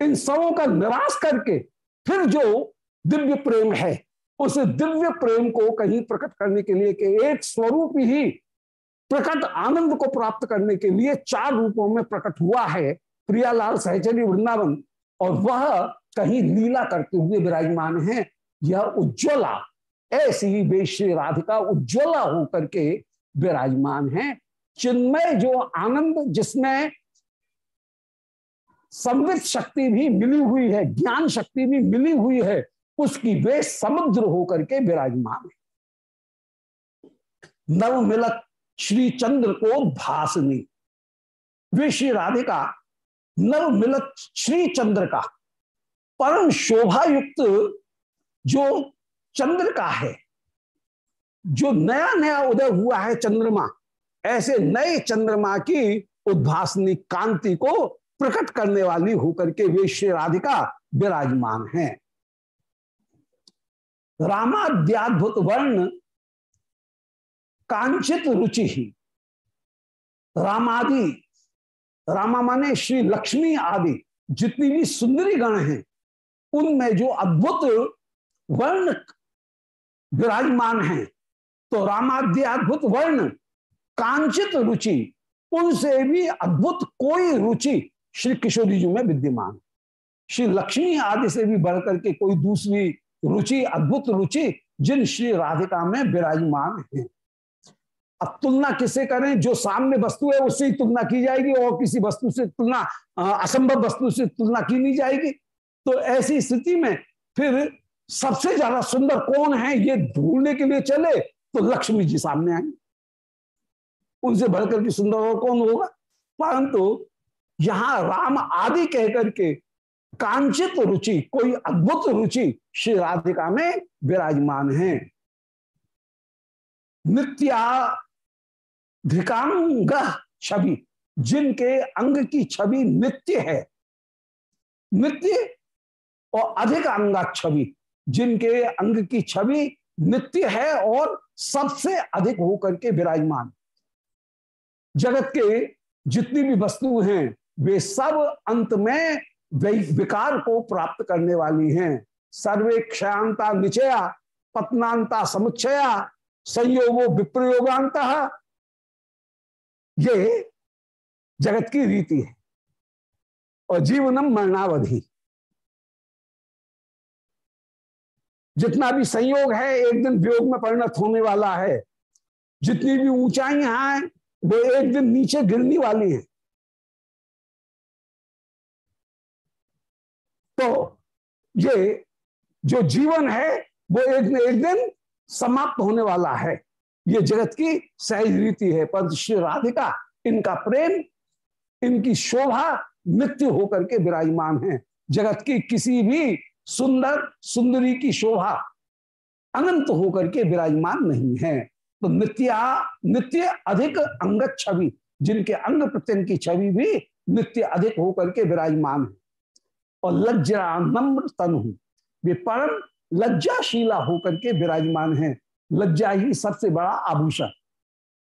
इन सबों का निराश करके फिर जो दिव्य प्रेम है, उस दिव्य प्रेम को कहीं प्रकट करने के लिए कि एक स्वरूप ही प्रकट आनंद को प्राप्त करने के लिए चार रूपों में प्रकट हुआ है, प्रियालाल, सहचरी, वृंदावन, और वह कहीं लीला करते हुए विराजमान है। यह उज्ज्वला, ऐसी वे श्री राधिका उज्ज्वला होकर के विराजमान है। चिन्मय जो आनंद, जिसमें संवित शक्ति भी मिली हुई है, ज्ञान शक्ति भी मिली हुई है, उसकी वे समुद्र होकर के विराजमान है। नव मिलत श्री चंद्र को भाषणी वे श्री राधिका, नव मिलत श्री चंद्र का परम शोभा युक्त जो चंद्र का है, जो नया नया उदय हुआ है चंद्रमा, ऐसे नए चंद्रमा की उद्भासनी कांति को प्रकट करने वाली होकर के वे श्री राधिका विराजमान हैं। रामाद्याद्भुत वर्ण कांचित रुचि ही। रामादि, रामा माने श्री लक्ष्मी आदि, जितनी भी सुंदरी गण हैं, उनमें जो अद्भुत वर्ण विराजमान हैं। तो रामाद्य अद्भुत वर्ण, कांचित रुचि, उनसे भी अद्भुत कोई रुचि श्री किशोरी जी में विद्यमान। श्री लक्ष्मी आदि से भी बढ़कर के कोई दूसरी रुचि, अद्भुत रुचि जिन श्री राधिका में विराजमान है। अब तुलना किसे करें? जो सामने वस्तु है, उससे ही तुलना की जाएगी और किसी वस्तु से तुलना असंभव वस्तु से तुलना की नहीं जाएगी। तो ऐसी स्थिति में फिर सबसे ज़्यादा सुंदर कौन है ये ढूँढने के लिए चले तो लक्ष्मी जी सामने आएँगे। उनसे बढ़कर के सुंदर और कौन होगा? परंतु यहाँ राम आदि कहकर के कांचित रुचि, कोई अद्भुत रुचि श्री राधिका में विराजमान है। नित्या धिकांग छवि, जिनके अंग की छवि नित्य है। नित्य और अधिक अंगा छवि जिनके अंग की छवि नित्य है और सबसे अधिक होकर के विराजमान। जगत के जितनी भी वस्तु हैं, वे सब अंत में विकार को प्राप्त करने वाली हैं। सर्वे क्षयांता निचया, पत्नांता समुच्चया संयोगो विप्रयोगांत। ये जगत की रीति है। और जीवनम मरणावधि। जितना भी संयोग है, एक दिन वियोग में परिणत होने वाला है। जितनी भी ऊंचाइयाँ हैं, वो एक दिन नीचे गिरने वाली है। तो ये जो जीवन है, वो एक दिन एक दिन समाप्त होने वाला है। ये जगत की सहज रीति है। पर श्री राधिका, इनका प्रेम, इनकी शोभा नित्य होकर के विराजमान है। जगत की किसी भी सुंदर सुंदरी की शोभा अनंत होकर के विराजमान नहीं है। तो नित्या, नित्य अधिक अंगत छवि, जिनके अंग प्रत्यंग की छवि भी नित्य अधिक होकर के विराजमान है। और लज्जा नम्र तनु, वे परम लज्जाशीला होकर के विराजमान है। लज्जा ही सबसे बड़ा आभूषण,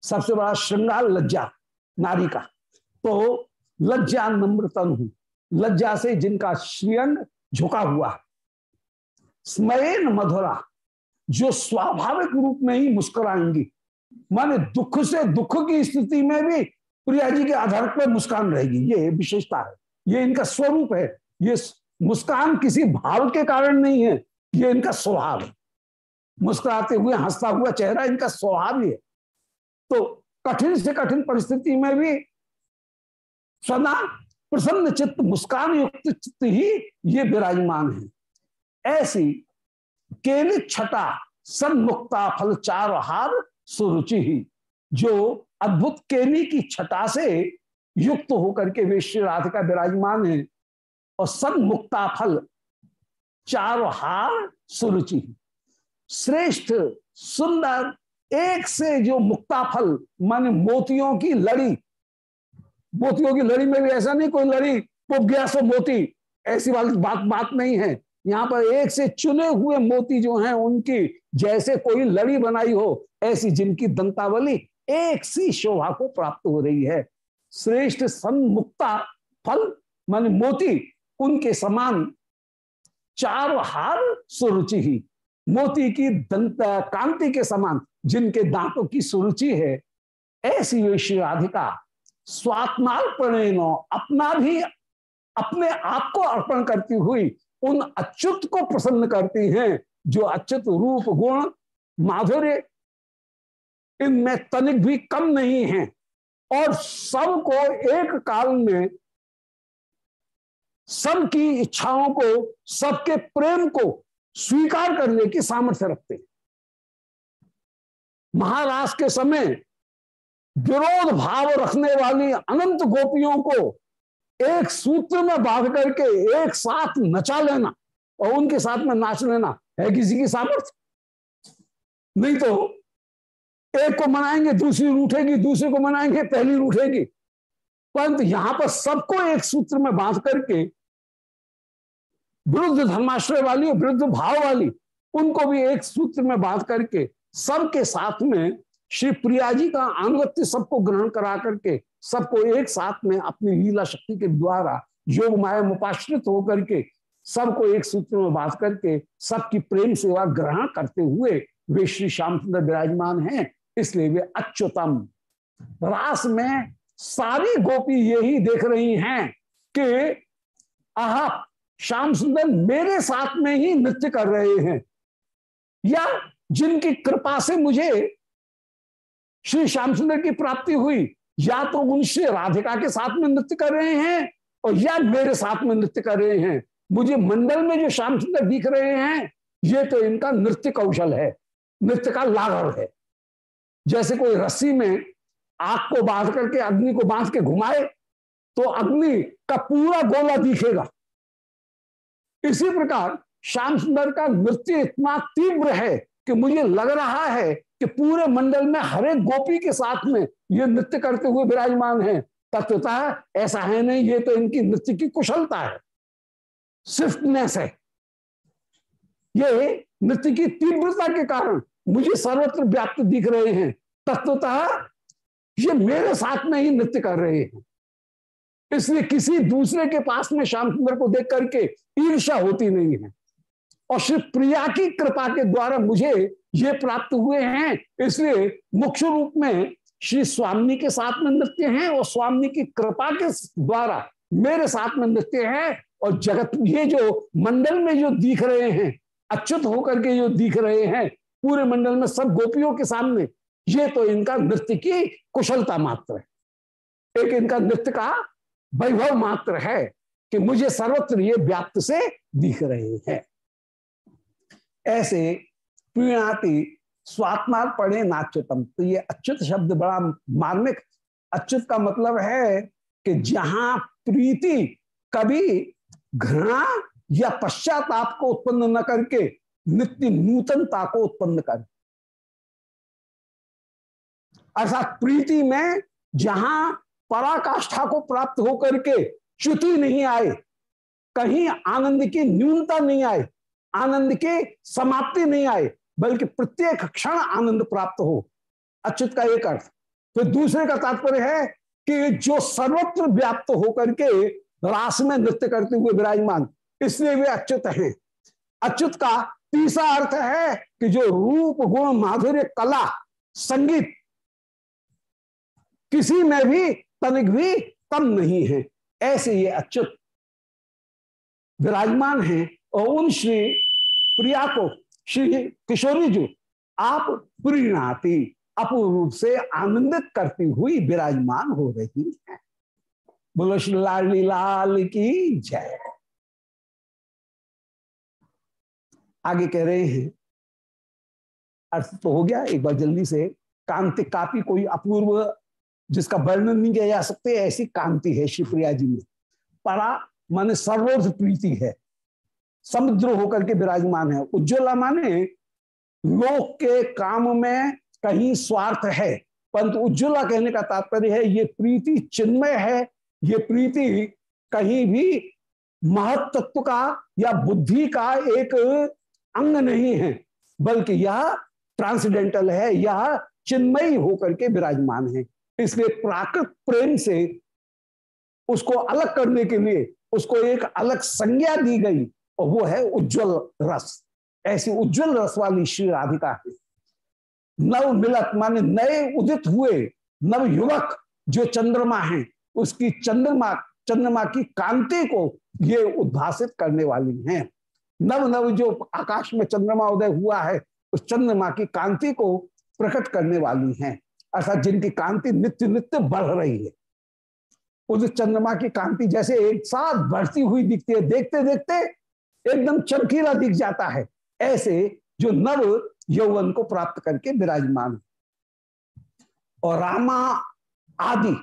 सबसे बड़ा श्रृंगार लज्जा, नारी का। तो लज्जा नम्र तनु, लज्जा से जिनका श्रीअंग झुका हुआ स्मयन मधुरा, जो स्वाभाविक रूप में ही मुस्कुराएँगी। माने दुख से दुख की स्थिति में भी प्रिया जी के आधार पर मुस्कान रहेगी। ये विशेषता है। ये इनका स्वरूप है। ये मुस्कान किसी भाव के कारण नहीं है। ये इनका स्वभाव है। मुस्कुराते हुए, हंसता हुआ चेहरा इनका स्वभाव ही है। तो कठिन से कठिन परिस्थिति में भी सदा प्रसन्न चित्त, मुस्कान युक्त चित्त ही ये विराजमान है। ऐसी केली छटा सन्मुक्ता फल चार हार सुरुचि ही, जो अद्भुत केली की छटा से युक्त होकर के वे श्री विराजमान है और सन्मुक्ता फल चार हार सुरुचि श्रेष्ठ, सुंदर, एक से जो मुक्ता फल, मान मोतियों की लड़ी, मोतियों की लड़ी में भी ऐसा नहीं कोई लड़ी पुप गया सो मोती, ऐसी वाली बात बात नहीं है। यहाँ पर एक से चुने हुए मोती जो हैं, उनकी जैसे कोई लड़ी बनाई हो, ऐसी जिनकी दंतावली एक सी शोभा को प्राप्त हो रही है। श्रेष्ठ सन्मुक्ता फल, मान मोती, उनके समान चार हार सुरुचि ही। मोती की दंत, कांति के समान जिनके दांतों की सुरुचि है, ऐसी वे श्री राधिका अपना भी अपने आप को अर्पण करती हुई उन अच्युत को प्रसन्न करती हैं, जो अच्युत रूप गुण माधुर्य, इनमें तनिक भी कम नहीं है। और सबको एक काल में सबकी इच्छाओं को, सबके प्रेम को स्वीकार करने की सामर्थ्य रखते हैं। महाराज के समय विरोध भाव रखने वाली अनंत गोपियों को एक सूत्र में बाँध करके एक साथ नचा लेना और उनके साथ में नाच लेना है किसी की सामर्थ्य नहीं तो एक को मनाएँगे, दूसरी रूठेगी दूसरे को मनाएँगे, पहली रूठेगी परंतु यहाँ पर सबको एक सूत्र में बाँध करके विरुद्ध धर्माश्रय वाली और विरुद्ध भाव वाली, उनको भी एक सूत्र में बाँध करके सबके साथ में श्री प्रिया जी का अनुगत्य सबको ग्रहण करा करके सबको एक साथ में अपनी लीला शक्ति के द्वारा योग माया मुपाश्रित होकर के सबको एक सूत्र में बात करके सबकी प्रेम सेवा ग्रहण करते हुए वे श्री श्याम सुंदर विराजमान हैं, इसलिए वे अच्युतम। रास में सारी गोपी यही देख रही हैं कि, आह श्याम सुंदर मेरे साथ में ही नृत्य कर रहे हैं। या जिनकी कृपा से मुझे श्री श्याम सुंदर की प्राप्ति हुई या तो उनसे राधिका के साथ में नृत्य कर रहे हैं और या मेरे साथ में नृत्य कर रहे हैं। मुझे मंडल में जो श्याम सुंदर दिख रहे हैं, ये तो इनका नृत्य कौशल है, नृत्य का लाघव है। जैसे कोई रस्सी में आग को बाँध करके अग्नि को बाँध के घुमाए तो अग्नि का पूरा गोला दिखेगा। इसी प्रकार श्याम सुंदर का नृत्य इतना तीव्र है कि मुझे लग रहा है कि पूरे मंडल में हर एक गोपी के साथ में ये नृत्य करते हुए विराजमान है। तत्वतः ऐसा है नहीं, ये तो इनकी नृत्य की कुशलता है। स्विफ्टनेस है। ये नृत्य की तीव्रता के कारण मुझे सर्वत्र व्याप्त दिख रहे हैं। तत्वतः ये मेरे साथ में ही नृत्य कर रहे हैं। इसलिए किसी दूसरे के पास में श्याम सुंदर को देख करके ईर्षा होती नहीं है। और श्री प्रिया की कृपा के द्वारा मुझे ये प्राप्त हुए हैं, इसलिए मुख्य रूप में श्री स्वामी के साथ में नृत्य हैं और स्वामी की कृपा के द्वारा मेरे साथ में नृत्य है और जगत, ये जो मंडल में जो दिख रहे हैं, अच्युत होकर के जो दिख रहे हैं, पूरे मंडल में सब गोपियों के सामने, ये तो इनका नृत्य की कुशलता मात्र है। एक इनका नृत्य का वैभव मात्र है कि मुझे सर्वत्र ये व्याप्त से दिख रहे हैं। ऐसे पीणाति स्वात्मा पढ़े नाच्युतम। तो ये अच्युत शब्द बड़ा मार्मिक। अच्युत का मतलब है कि जहाँ प्रीति कभी घृणा या पश्चाताप को उत्पन्न न करके, नित्य नूतनता को उत्पन्न कर। अर्थात प्रीति में जहाँ पराकाष्ठा को प्राप्त होकर के च्युति नहीं आए, कहीं आनंद की न्यूनता नहीं आए आनंद की समाप्ति नहीं आए, बल्कि प्रत्येक क्षण आनंद प्राप्त हो। अच्युत का एक अर्थ। फिर दूसरे का तात्पर्य है कि जो सर्वत्र व्याप्त होकर के रास में नृत्य करते हुए विराजमान, इसलिए वे अच्युत हैं। अच्युत का तीसरा अर्थ है कि जो रूप, गुण, माधुर्य, कला, संगीत, किसी में भी तनिक भी कम नहीं है, ऐसे ये अच्युत विराजमान हैं और उन श्री प्रिया को श्री किशोरी जी, आप प्रीणाती अपूर्व रूप से आनंदित करती हुई विराजमान हो रही है। बोलो श्री लाली लाल की जय। आगे कह रहे हैं, अर्थ तो हो गया, एक बार जल्दी से कांति कापी कोई अपूर्व जिसका वर्णन नहीं किया जा सकते, ऐसी कांति है शिवप्रिया जी में। परा माने सर्वोध प्रीति है। समुद्र होकर के विराजमान है। उज्ज्वला माने लोक के काम में कहीं स्वार्थ है। परंतु उज्ज्वला कहने का तात्पर्य है, ये प्रीति चिन्मय है। ये प्रीति कहीं भी महत्व का या बुद्धि का एक अंग नहीं है, बल्कि यह ट्रांसडेंटल है, यह चिन्मयी होकर के विराजमान है। इसलिए प्राकृत प्रेम से उसको अलग करने के लिए, उसको एक अलग संज्ञा दी गई। और वो है उज्जवल रस। ऐसी उज्जवल रस वाली श्री राधिका है। नव मिलत माने नए उदित हुए नव युवक जो चंद्रमा है, उसकी चंद्रमा चंद्रमा की कांति को ये उद्भासित करने वाली हैं। नव नव जो आकाश में चंद्रमा उदय हुआ है, उस चंद्रमा की कांति को प्रकट करने वाली हैं। अर्थात जिनकी कांति नित्य नित्य बढ़ रही है। उस चंद्रमा की कांति जैसे एक साथ बढ़ती हुई दिखती है, देखते देखते एकदम चमकीला दिख जाता है। ऐसे जो नव यौवन को प्राप्त करके विराजमान और रामा आदि,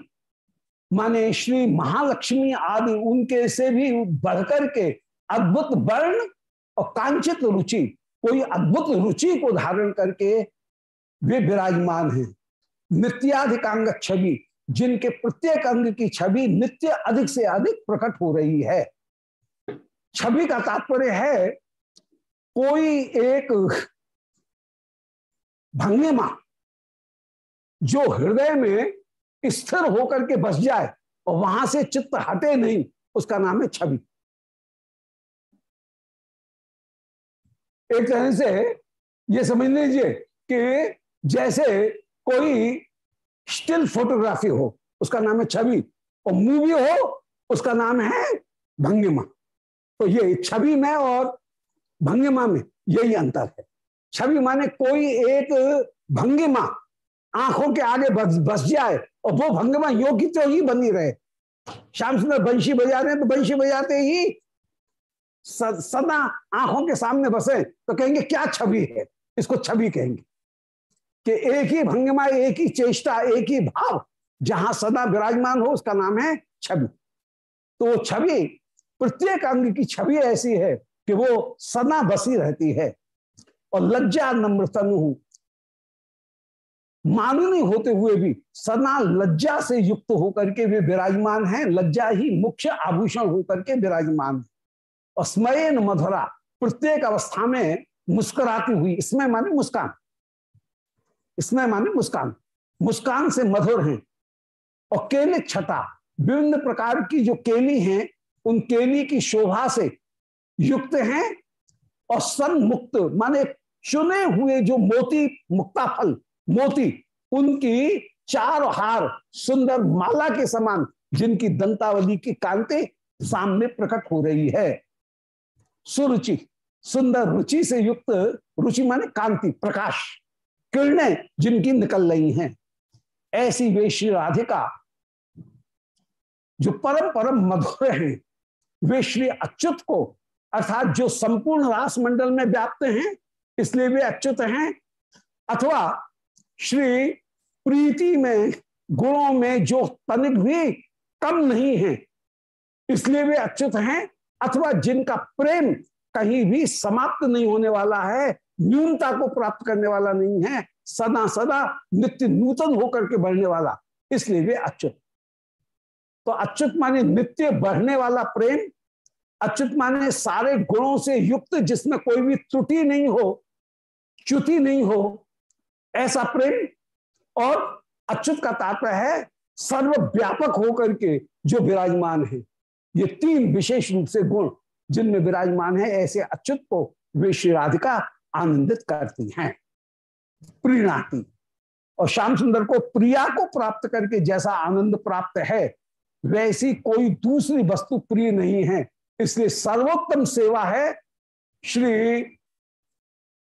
माने श्री महालक्ष्मी आदि, उनके से भी बढ़कर के अद्भुत वर्ण और कांचित रुचि, कोई अद्भुत रुचि को धारण करके वे विराजमान हैं। नित्याधिकांग छवि, जिनके प्रत्येक अंग की छवि नित्य अधिक से अधिक प्रकट हो रही है। छवि का तात्पर्य है, कोई एक भंगिमा जो हृदय में स्थिर होकर के बस जाए और वहाँ से चित्त हटे नहीं, उसका नाम है छवि। एक तरह से ये समझ लीजिए कि जैसे कोई स्टिल फोटोग्राफी हो, उसका नाम है छवि, और मूवी हो, उसका नाम है भंगिमा। तो ये छवि में और भंगिमा में यही अंतर है। छवि माने कोई एक भंगिमा आँखों के आगे बस, बस जाए और वो भंगिमा योग्य तो ही बनी रहे। श्याम सुंदर बंशी बजा रहे तो बंशी बजाते ही सदा आँखों के सामने बसे तो कहेंगे क्या छवि है? इसको छवि कहेंगे। कि एक ही भंगिमा एक ही चेष्टा एक ही भाव जहाँ सदा विराजमान हो उसका नाम है छवि। तो वो छवि प्रत्येक अंग की छवि ऐसी है कि वो सना बसी रहती है। और लज्जा नम्र तनु माननी होते हुए भी सना लज्जा से युक्त होकर के वे विराजमान हैं, लज्जा ही मुख्य आभूषण होकर के विराजमान है। और स्मयन मधुरा प्रत्येक अवस्था में मुस्कुराती हुई, इसमें माने मुस्कान। इसमें माने मुस्कान। मुस्कान से मधुर हैं। और केले छटा, विभिन्न प्रकार की जो केली हैं उन केली की शोभा से युक्त हैं और सन मुक्त, माने चुने हुए जो मोती, मुक्ता फल, मोती, उनकी चार हार सुंदर माला के समान जिनकी दंतावली की कांति सामने प्रकट हो रही है। सुरुचि, सुंदर रुचि से युक्त, रुचि माने कांति, प्रकाश, किरणें जिनकी निकल रही हैं। ऐसी वे श्री राधिका, जो परम परम मधुर हैं वे श्री अच्युत को, अर्थात जो संपूर्ण रास मंडल में व्याप्त हैं, इसलिए वे अच्युत हैं, अथवा श्री प्रीति में, गुणों में जो तनिक भी कम नहीं है, इसलिए वे अच्युत हैं, अथवा जिनका प्रेम कहीं भी समाप्त नहीं होने वाला है, न्यूनता को प्राप्त करने वाला नहीं है सदा सदा नित्य नूतन होकर के बढ़ने वाला, इसलिए वे अच्युत। तो अच्युत माने नित्य बढ़ने वाला प्रेम अच्युत माने सारे गुणों से युक्त जिसमें कोई भी त्रुटि नहीं हो, च्युति नहीं हो, ऐसा प्रेम। और अच्युत का तात्पर्य है, सर्वव्यापक होकर के जो विराजमान है, ये तीन विशेष रूप से गुण जिनमें विराजमान है, ऐसे अच्युत को वे श्री राधिका आनंदित करती हैं, प्रीणाती। और श्याम सुंदर को प्रिया को प्राप्त करके जैसा आनंद प्राप्त है वैसी कोई दूसरी वस्तु प्रिय नहीं है। इसलिए सर्वोत्तम सेवा है श्री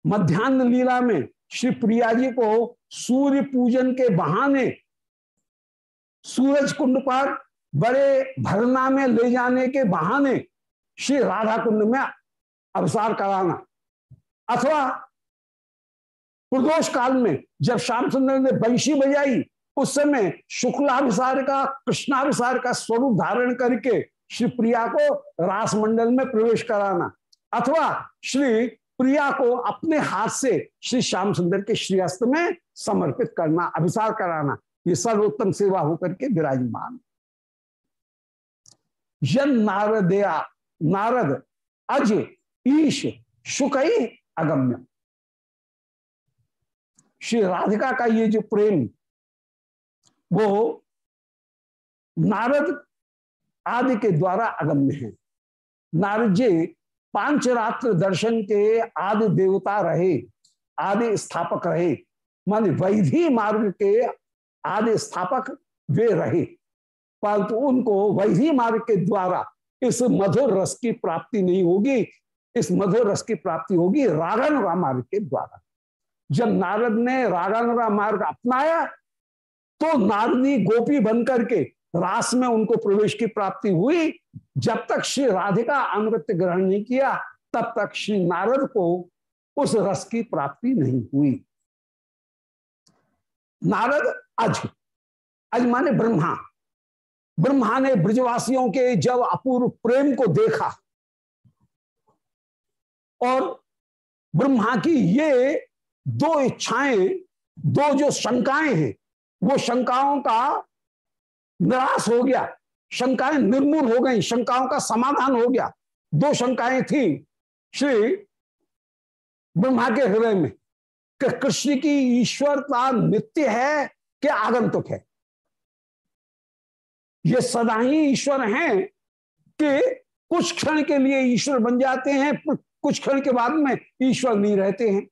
मध्यान्ह लीला में। श्री प्रिया जी को सूर्य पूजन के बहाने सूरज कुंड पर बड़े भरना में ले जाने के बहाने श्री राधा कुंड में अवसार कराना। अथवा प्रदोष काल में जब श्याम सुंदर ने बंशी बजाई उस समय शुक्लाभिसार का, कृष्णाभिसार का स्वरूप धारण करके श्री प्रिया को रास मंडल में प्रवेश कराना। अथवा श्री प्रिया को अपने हाथ से श्री श्याम सुंदर के श्रीअस्त में समर्पित करना, अभिसार कराना, ये सर्वोत्तम सेवा होकर के विराजमान। यन नारदया, नारद, अज ईश शुकई अगम्य श्री राधिका का ये जो प्रेम वो नारद आदि के द्वारा अगम्य है। नारद जी पाँच रात्र दर्शन के आदि देवता रहे, आदि स्थापक रहे, मान वैधि मार्ग के आदि स्थापक वे रहे। परंतु उनको वैधि मार्ग के द्वारा इस मधुर रस की प्राप्ति नहीं होगी। इस मधुर रस की प्राप्ति होगी रागन मार्ग के द्वारा। जब नारद ने रागन मार्ग अपनाया तो नारदी गोपी बनकर के रास में उनको प्रवेश की प्राप्ति हुई। जब तक श्री राधिका अमृत ग्रहण नहीं किया, तब तक श्री नारद को उस रस की प्राप्ति नहीं हुई। नारद अज अज माने ब्रह्मा। ब्रह्मा ने ब्रजवासियों के जब अपूर्व प्रेम को देखा और ब्रह्मा की ये दो इच्छाएँ, दो जो शंकाएँ हैं वो शंकाओं का निराश हो गया। शंकाएँ निर्मूल हो गई, शंकाओं का समाधान हो गया। दो शंकाएँ थी श्री ब्रह्मा के हृदय में कि कृष्ण की ईश्वरता नित्य है कि आगंतुक है। ये सदा ही ईश्वर हैं कि कुछ क्षण के लिए ईश्वर बन जाते हैं, कुछ क्षण के बाद में ईश्वर नहीं रहते हैं।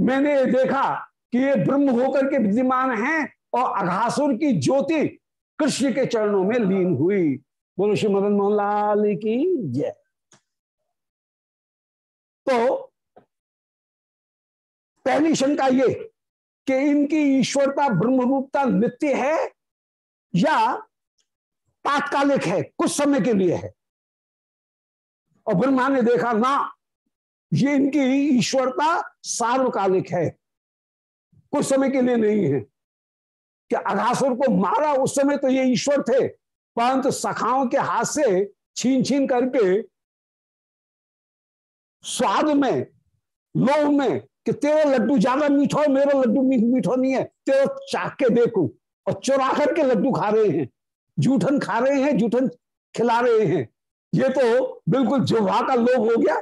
मैंने देखा कि ये ब्रह्म होकर के विद्यमान हैं और अघासुर की ज्योति कृष्ण के चरणों में लीन हुई। बोलो श्री मदन मोहन लाल की जय। तो पहली शंका ये कि इनकी ईश्वरता ब्रह्म रूपता नित्य है या तात्कालिक है, कुछ समय के लिए है? और ब्रह्मा ने देखा, ना, ये इनकी ईश्वरता सार्वकालिक है। कुछ समय के लिए नहीं है। कि अघासुर को मारा? उस समय तो ये ईश्वर थे। परंतु सखाओं के हाथ से छीन छीन करके स्वाद में लोभ में कि तेरा लड्डू ज़्यादा मीठा हो मेरा लड्डू मीठा नहीं है, तेरा चाक के देखू और चुरा करके लड्डू खा रहे हैं। जूठन खा रहे हैं, जूठन खिला रहे हैं। ये तो बिल्कुल जुहा का लोभ हो गया।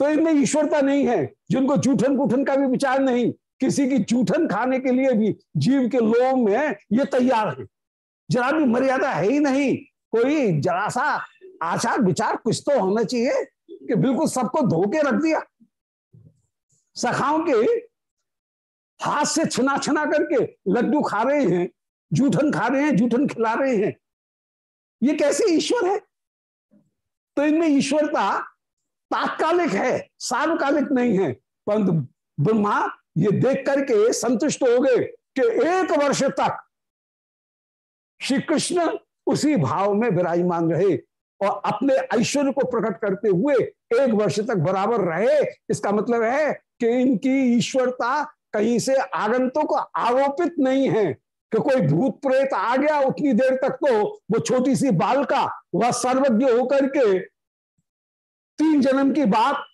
तो इनमें ईश्वरता नहीं है, जिनको जूठन कूठन का भी विचार नहीं, किसी की जूठन खाने के लिए भी जीव के लोभ में ये तैयार है। जरा भी मर्यादा है ही नहीं, कोई जरा सा आचार विचार कुछ तो होना चाहिए कि बिल्कुल सबको धोके रख दिया। सखाओं के हाथ से छना छना करके लड्डू खा रहे हैं, जूठन खा रहे हैं, जूठन खिला रहे हैं। ये कैसे ईश्वर है? तो इनमें ईश्वरता तात्कालिक है, सार्वकालिक नहीं है। परंतु ब्रह्मा ये देख करके संतुष्ट हो गए कि एक वर्ष तक श्री कृष्ण उसी भाव में विराजमान रहे और अपने ऐश्वर्य को प्रकट करते हुए एक वर्ष तक बराबर रहे। इसका मतलब है कि इनकी ईश्वरता कहीं से आगंतुक आरोपित नहीं है कि कोई भूत प्रेत आ गया उतनी देर तक तो वो छोटी सी बाल का वह सर्वज्ञ होकर के तीन जन्म की बात,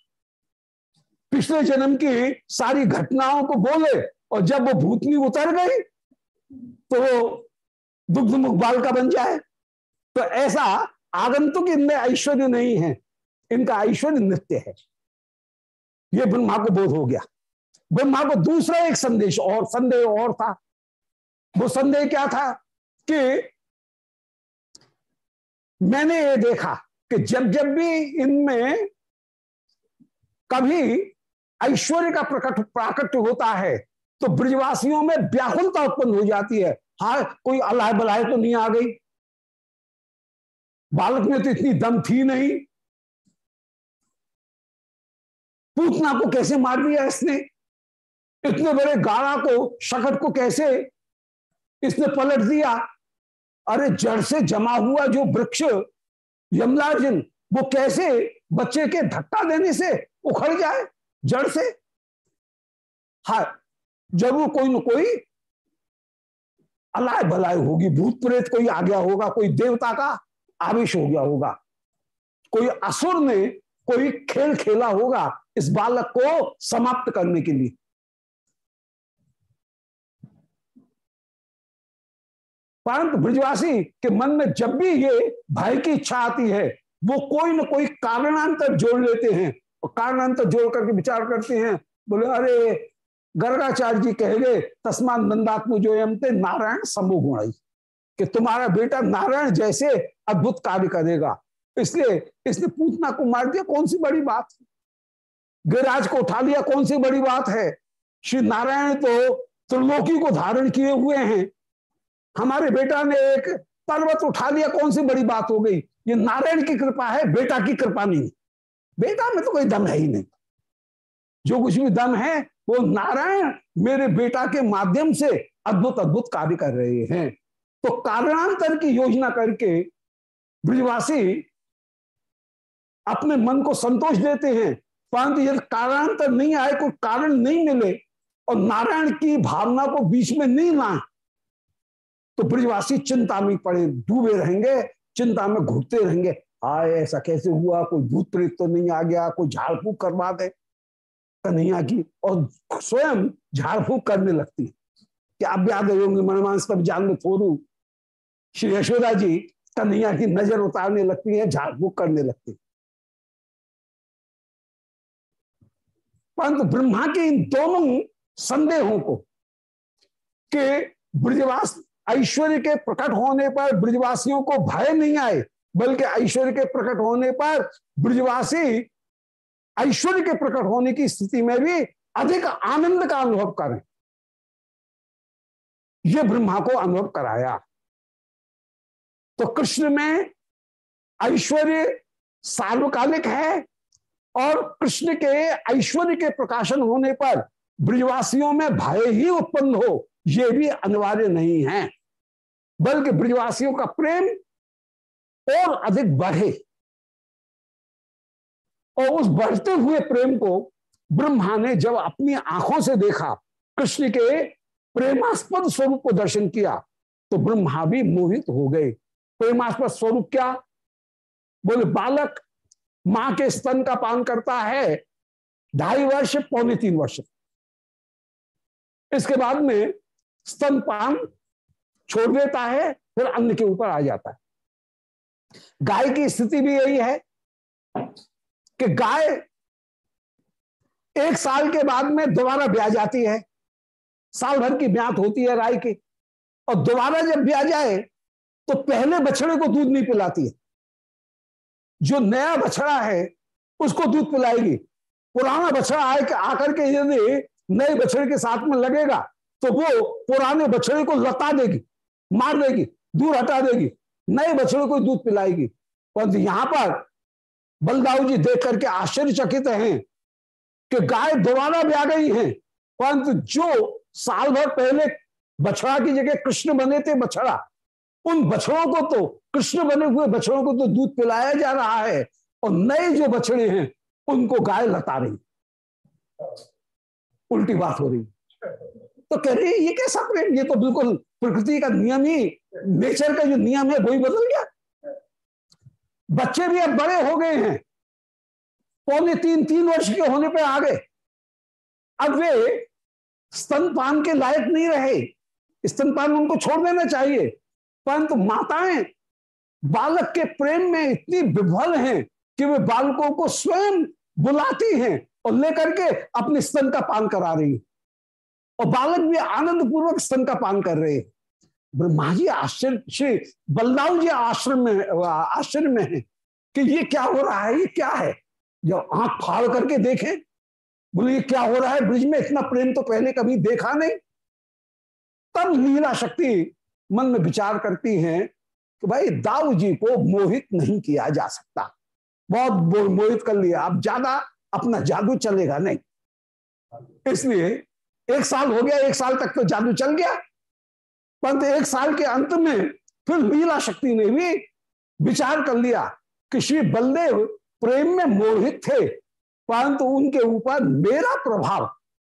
पिछले जन्म की सारी घटनाओं को बोले और जब वो भूतनी उतर गई तो वो दुग्ध मुख बाल का बन जाए। तो ऐसा आगंतुक इनमें ऐश्वर्य नहीं है। इनका ऐश्वर्य नित्य है। ये ब्रह्मा को बोध हो गया। ब्रह्मा को दूसरा एक संदेश और, संदेह और था। वो संदेह क्या था कि मैंने ये देखा कि जब जब भी इनमें कभी ऐश्वर्य का प्रकट प्राकट होता है तो ब्रजवासियों में व्याकुलता उत्पन्न हो जाती है। हाँ कोई अलाय बलाय तो नहीं आ गई। बालक में तो इतनी दम थी नहीं। पूतना को कैसे मार दिया इसने? इतने बड़े गाड़ा को शकट को कैसे इसने पलट दिया? अरे जड़ से जमा हुआ जो वृक्ष यमलार्जुन वो कैसे बच्चे के धक्का देने से उखड़ जाए, जड़ से? हा ज़रूर कोई न कोई अलाय भलाय होगी, भूत प्रेत कोई आ गया होगा, कोई देवता का आवेश हो गया होगा, कोई असुर ने कोई खेल खेला होगा इस बालक को समाप्त करने के लिए। परंतु ब्रजवासी के मन में जब भी ये भय की इच्छा आती है, वो कोई ना कोई कारणांतर जोड़ लेते हैं और कारणांतर जोड़ करके विचार करते हैं। बोले, अरे, गर्गाचार्य जी कह गए तस्मान नंदात्म जो यमते नारायण समूह गुणाई कि तुम्हारा बेटा नारायण जैसे अद्भुत कार्य करेगा। इसलिए इसने पूतना को मार दिया, कौन सी बड़ी बात गिरिराज को उठा लिया, कौन सी बड़ी बात है? श्री नारायण तो त्रिलोकी को धारण किए हुए हैं। हमारे बेटा ने एक पर्वत उठा लिया, कौन सी बड़ी बात हो गई? ये नारायण की कृपा है, बेटा की कृपा नहीं। बेटा में तो कोई दम है ही नहीं। जो कुछ भी दम है, वो नारायण मेरे बेटा के माध्यम से अद्भुत अद्भुत कार्य कर रहे हैं। तो कारणांतर की योजना करके ब्रिजवासी अपने मन को संतोष देते हैं। परंतु यदि कारणांतर नहीं आए, कोई कारण नहीं मिले और नारायण की भावना को बीच में नहीं लाए तो ब्रिजवासी चिंता में पड़े, डूबे रहेंगे, चिंता में घुटते रहेंगे। आए, ऐसा कैसे हुआ? कोई भूत प्रेत तो नहीं आ गया, कोई झाड़ फूक करवा दे। कन्हैया की और स्वयं झाड़ फूक करने लगती कि अब याद होंगे मनमानस तब जान में थोरू। श्री यशोदा जी कन्हैया की नज़र उतारने लगती है झाड़ फूक करने लगती है। परंतु ब्रह्मा के इन दोनों संदेहों को, के ब्रजवास ऐश्वर्य के प्रकट होने पर ब्रजवासियों को भय नहीं आए, बल्कि ऐश्वर्य के प्रकट होने पर ब्रजवासी ऐश्वर्य के प्रकट होने की स्थिति में भी अधिक आनंद का अनुभव करें। यह ब्रह्मा को अनुभव कराया। तो कृष्ण में ऐश्वर्य सार्वकालिक है और कृष्ण के ऐश्वर्य के प्रकाशन होने पर ब्रिजवासियों में भय ही उत्पन्न हो। ये भी अनिवार्य नहीं है। बल्कि ब्रजवासियों का प्रेम और अधिक बढ़े। और उस बढ़ते हुए प्रेम को ब्रह्मा ने जब अपनी आँखों से देखा, कृष्ण के प्रेमास्पद स्वरूप को दर्शन किया तो ब्रह्मा भी मोहित हो गए। प्रेमास्पद स्वरूप क्या? बोले, बालक माँ के स्तन का पान करता है, ढाई वर्ष, पौने तीन वर्ष। इसके बाद में स्तनपान छोड़ देता है, फिर अन्न के ऊपर आ जाता है। गाय की स्थिति भी यही है कि गाय एक साल के बाद में दोबारा ब्याह जाती है। साल भर की ब्यात होती है गाय की। और दोबारा जब ब्याह जाए तो पहले बछड़े को दूध नहीं पिलाती है। जो नया बछड़ा है, उसको दूध पिलाएगी। पुराना बछड़ा आए, आकर के यदि नए बछड़े के साथ में लगेगा तो वो पुराने बछड़े को लता देगी, मार देगी, दूर हटा देगी, नए बछड़े को दूध पिलाएगी। परंतु यहाँ पर बलदाऊ जी देख करके आश्चर्यचकित हैं कि गाय दोबारा ब्याह गई है। परंतु जो साल भर पहले बछड़ा की जगह कृष्ण बने थे बछड़ा, उन बछड़ों को तो कृष्ण बने हुए बछड़ों को तो दूध पिलाया जा रहा है और नए जो बछड़े हैं, उनको गाय लता रही। उल्टी बात हो रही। तो कह रही है, ये कैसा प्रेम ये तो बिल्कुल प्रकृति का नियम ही, नेचर का जो नियम है, वही बदल गया। बच्चे भी अब बड़े हो गए हैं। पौने तीन तीन वर्ष के होने पे आ गए। अब वे स्तनपान के लायक नहीं रहे। स्तनपान उनको छोड़ देना चाहिए। परंतु माताएँ, बालक के प्रेम में इतनी विभल हैं कि वे बालकों को स्वयं बुलाती हैं और लेकर के अपने स्तन का पान करा रही और बालक भी आनंद पूर्वक स्तन का पान कर रहे ब्रह्मा जी आश्चर्य श्री बलदाऊ जी आश्रम में, आश्चर्य में है कि ये क्या हो रहा है, ये क्या है? जब आँख फाड़ करके देखें, बोले, ये क्या हो रहा है? ब्रिज में इतना प्रेम तो पहले कभी देखा नहीं। तब लीला शक्ति मन में विचार करती हैं कि भाई, दाऊ जी को मोहित नहीं किया जा सकता। बहुत मोहित कर लिया। अब ज़्यादा अपना जादू चलेगा नहीं। इसलिए एक साल हो गया, एक साल तक तो जादू चल गया। परंतु एक साल के अंत में फिर लीला शक्ति ने भी विचार कर लिया कि श्री बलदेव प्रेम में मोहित थे, परंतु उनके ऊपर मेरा प्रभाव,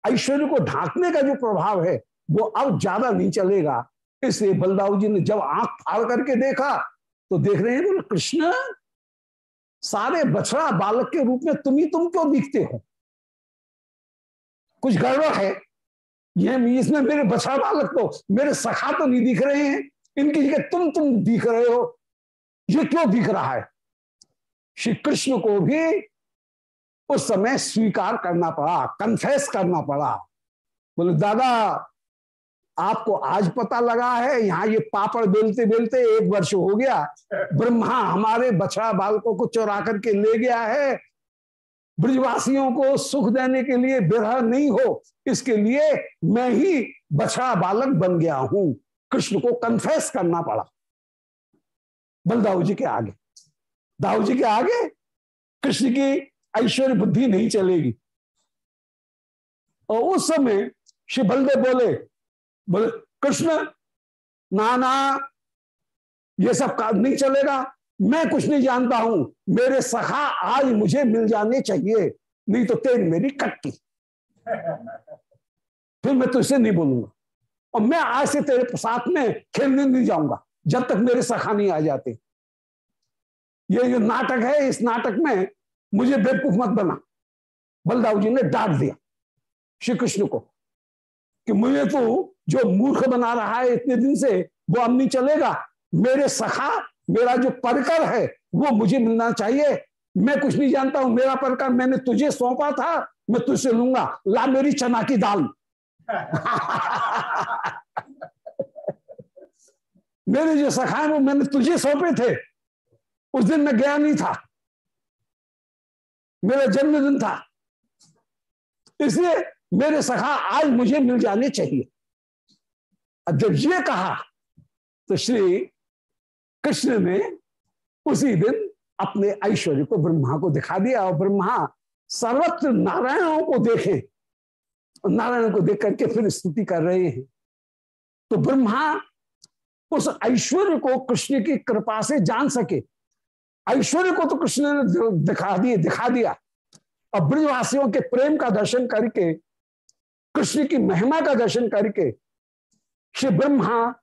ऐश्वर्य को ढांकने का जो प्रभाव है, वो अब ज़्यादा नहीं चलेगा। इसलिए बलदाऊ जी ने जब आँख फाड़ करके देखा तो देख रहे हैं बोले, कृष्ण, सारे बछड़ा बालक के रूप में तुम ही तुम क्यों दिखते हो? कुछ गड़बड़ है? ये इसमें मेरे बछड़ा बालक तो मेरे सखा तो नहीं दिख रहे हैं, इनकी जगह तुम तुम दिख रहे हो, ये क्यों दिख रहा है? श्री कृष्ण को भी उस समय स्वीकार करना पड़ा कन्फेस करना पड़ा। बोले, दादा, आपको आज पता लगा है, यहाँ ये पापड़ बेलते बेलते एक वर्ष हो गया, ब्रह्मा हमारे बछड़ा बालकों को चोरा करके ले गया है ब्रजवासियों को सुख देने के लिए विरह नहीं हो, इसके लिए मैं ही बछड़ा बालक बन गया हूँ। कृष्ण को कन्फेस करना पड़ा। बलदाऊ जी के आगे। दाऊ जी के आगे कृष्ण की ऐश्वर्य बुद्धि नहीं चलेगी। और उस समय श्री बलदेव बोले बोले, कृष्ण, ना ना, ये सब काम नहीं चलेगा। मैं कुछ नहीं जानता हूँ। मेरे सखा आज मुझे मिल जाने चाहिए, नहीं तो तेरी मेरी कट्टी। फिर मैं तुझसे नहीं बोलूँगा। और मैं आज से तेरे साथ में खेलने नहीं जाऊँगा, जब तक मेरे सखा नहीं आ जाते। ये जो नाटक है, इस नाटक में मुझे बेवकूफ़ मत बना। बलदाऊ जी ने डांट दिया श्री कृष्ण को कि मुझे तो जो मूर्ख बना रहा है इतने दिन से, वो अब नहीं चलेगा। मेरे सखा मेरा जो परकर है, वो मुझे मिलना चाहिए। मैं कुछ नहीं जानता हूँ, मेरा परकर मैंने तुझे सौंपा था, मैं तुझसे लूँगा। ला मेरी चना की दाल। (laughs) मेरे जो सखा है वो मैंने तुझे सौंपे थे। उस दिन मैं गया नहीं था। मेरा जन्मदिन था। इसलिए मेरे सखा, आज मुझे मिल जाने चाहिए। जब ये कहा तो श्री कृष्ण ने उसी दिन अपने ऐश्वर्य को ब्रह्मा को दिखा दिया और ब्रह्मा सर्वत्र नारायणों को देखे। नारायण को देख करके फिर स्तुति कर रहे हैं। तो ब्रह्मा उस ऐश्वर्य को कृष्ण की कृपा से जान सके। ऐश्वर्य को तो कृष्ण ने दिखा दिए, दिखा दिया। और ब्रजवासियों के प्रेम का दर्शन करके, कृष्ण की महिमा का दर्शन करके, श्री ब्रह्मा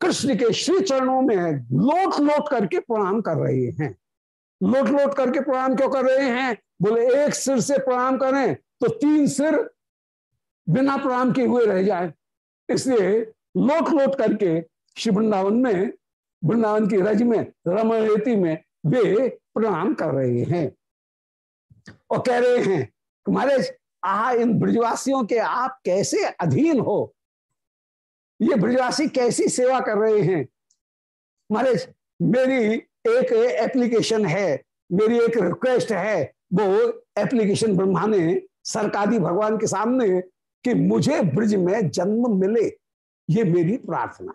कृष्ण के श्री चरणों में लोट लोट करके प्रणाम कर रहे हैं। लोट लोट करके प्रणाम क्यों कर रहे हैं? बोले, एक सिर से प्रणाम करें तो तीन सिर बिना प्रणाम के हुए रह जाए। इसलिए लोट लोट करके श्री वृंदावन में, वृंदावन की रज में रमण रेती में वे प्रणाम कर रहे हैं। और कह रहे हैं महाराज आ इन ब्रजवासियों के आप कैसे अधीन हो? ये ब्रजवासी कैसी सेवा कर रहे हैं? महाराज, मेरी एक एप्लीकेशन है, मेरी एक रिक्वेस्ट है। वो एप्लीकेशन ब्रह्मा ने सरकारी भगवान के सामने कि मुझे ब्रज में जन्म मिले, ये मेरी प्रार्थना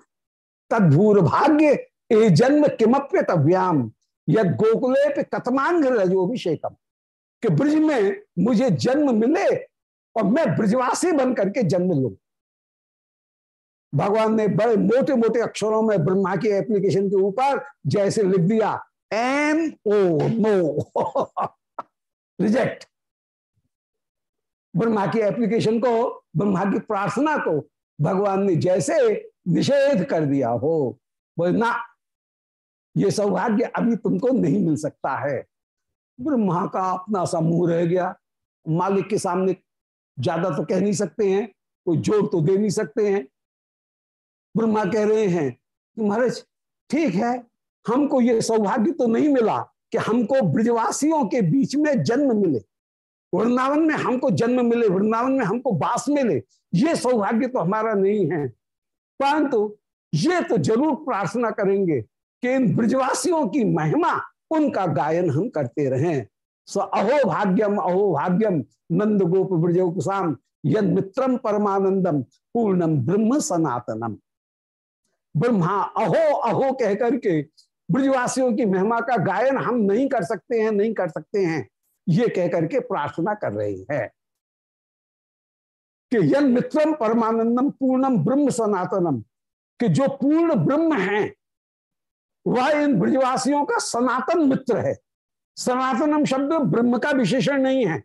तदभूर भाग्य, ए जन्म किमप्य तव्याम यद गोकुले पे कतमांग रजोभिषेकम कि ब्रज में मुझे जन्म मिले और मैं ब्रजवासी बन करके जन्म लू। भगवान ने बड़े मोटे मोटे अक्षरों में ब्रह्मा की एप्लीकेशन के ऊपर जैसे लिख दिया M O no reject Brahma की एप्लीकेशन को, ब्रह्मा की प्रार्थना को भगवान ने जैसे निषेध कर दिया हो बोले ना ये सौभाग्य अभी तुमको नहीं मिल सकता है। ब्रह्मा का अपना सा मुँह रह गया। मालिक के सामने ज़्यादा तो कह नहीं सकते हैं, कोई ज़ोर तो दे नहीं सकते हैं। ब्रह्मा कह रहे हैं कि महाराज, ठीक है, हमको ये सौभाग्य तो नहीं मिला कि हमको ब्रजवासियों के बीच में जन्म मिले। वृंदावन में हमको जन्म मिले, वृंदावन में हमको बास मिले, ये सौभाग्य तो हमारा नहीं है। परंतु ये तो ज़रूर प्रार्थना करेंगे कि इन ब्रजवासियों की महिमा, उनका गायन हम करते रहें। सो अहो भाग्यम अहो भाग्यम, नंद गोप ब्रजोकुसाम यद मित्रम परमानंदम, पूर्णम ब्रह्म सनातनम। ब्रह्मा, अहो अहो कह करके ब्रजवासियों की महिमा का गायन हम नहीं कर सकते हैं, नहीं कर सकते हैं। ये कह करके प्रार्थना कर रही है कि यन मित्रम परमानंदम पूर्णम ब्रह्म सनातनम, कि जो पूर्ण ब्रह्म है, वह इन ब्रजवासियों का सनातन मित्र है। सनातनम शब्द ब्रह्म का विशेषण नहीं है।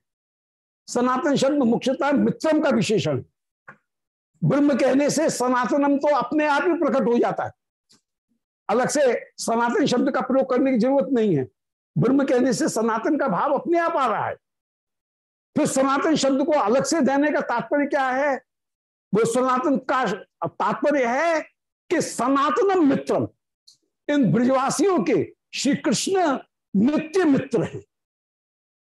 सनातन शब्द मुख्यतः मित्रम का विशेषण। ब्रह्म कहने से सनातनम तो अपने आप ही प्रकट हो जाता है। अलग से सनातन शब्द का प्रयोग करने की ज़रूरत नहीं है। ब्रह्म कहने से सनातन का भाव अपने आप आ रहा है। फिर सनातन शब्द को अलग से देने का तात्पर्य क्या है? वो सनातन का तात्पर्य है कि सनातनम मित्रम। इन ब्रजवासियों के श्री कृष्ण नित्य मित्र हैं।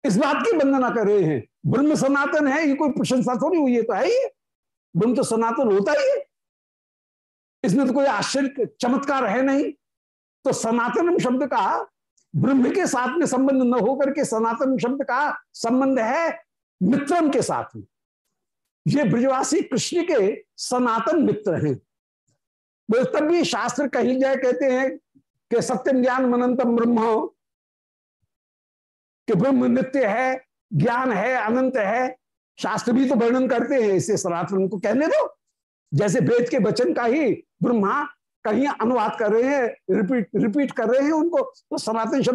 इस बात की वंदना कर रहे हैं। ब्रह्म सनातन है, ये कोई प्रशंसा थोड़ी हुई है तो है ही। ब्रह्म तो सनातन होता ही है। इसमें तो कोई आश्चर्य चमत्कार है नहीं। तो सनातन शब्द का ब्रह्म के साथ में संबंध न होकर के सनातन शब्द का संबंध है मित्रम के साथ में। ये ब्रजवासी कृष्ण के सनातन मित्र हैं। तब भी शास्त्र कही जाए, कहते हैं कि सत्यम ज्ञान मनंतम ब्रह्म, कि ब्रह्म नित्य है, ज्ञान है, अनंत है शास्त्र भी तो वर्णन करते हैं इसे सनातन को कहने दो। जैसे वेद के वचन का ही ब्रह्मा कहीं अनुवाद कर रहे हैं, रिपीट रिपीट कर रहे हैं उनको तो सनातन शब्द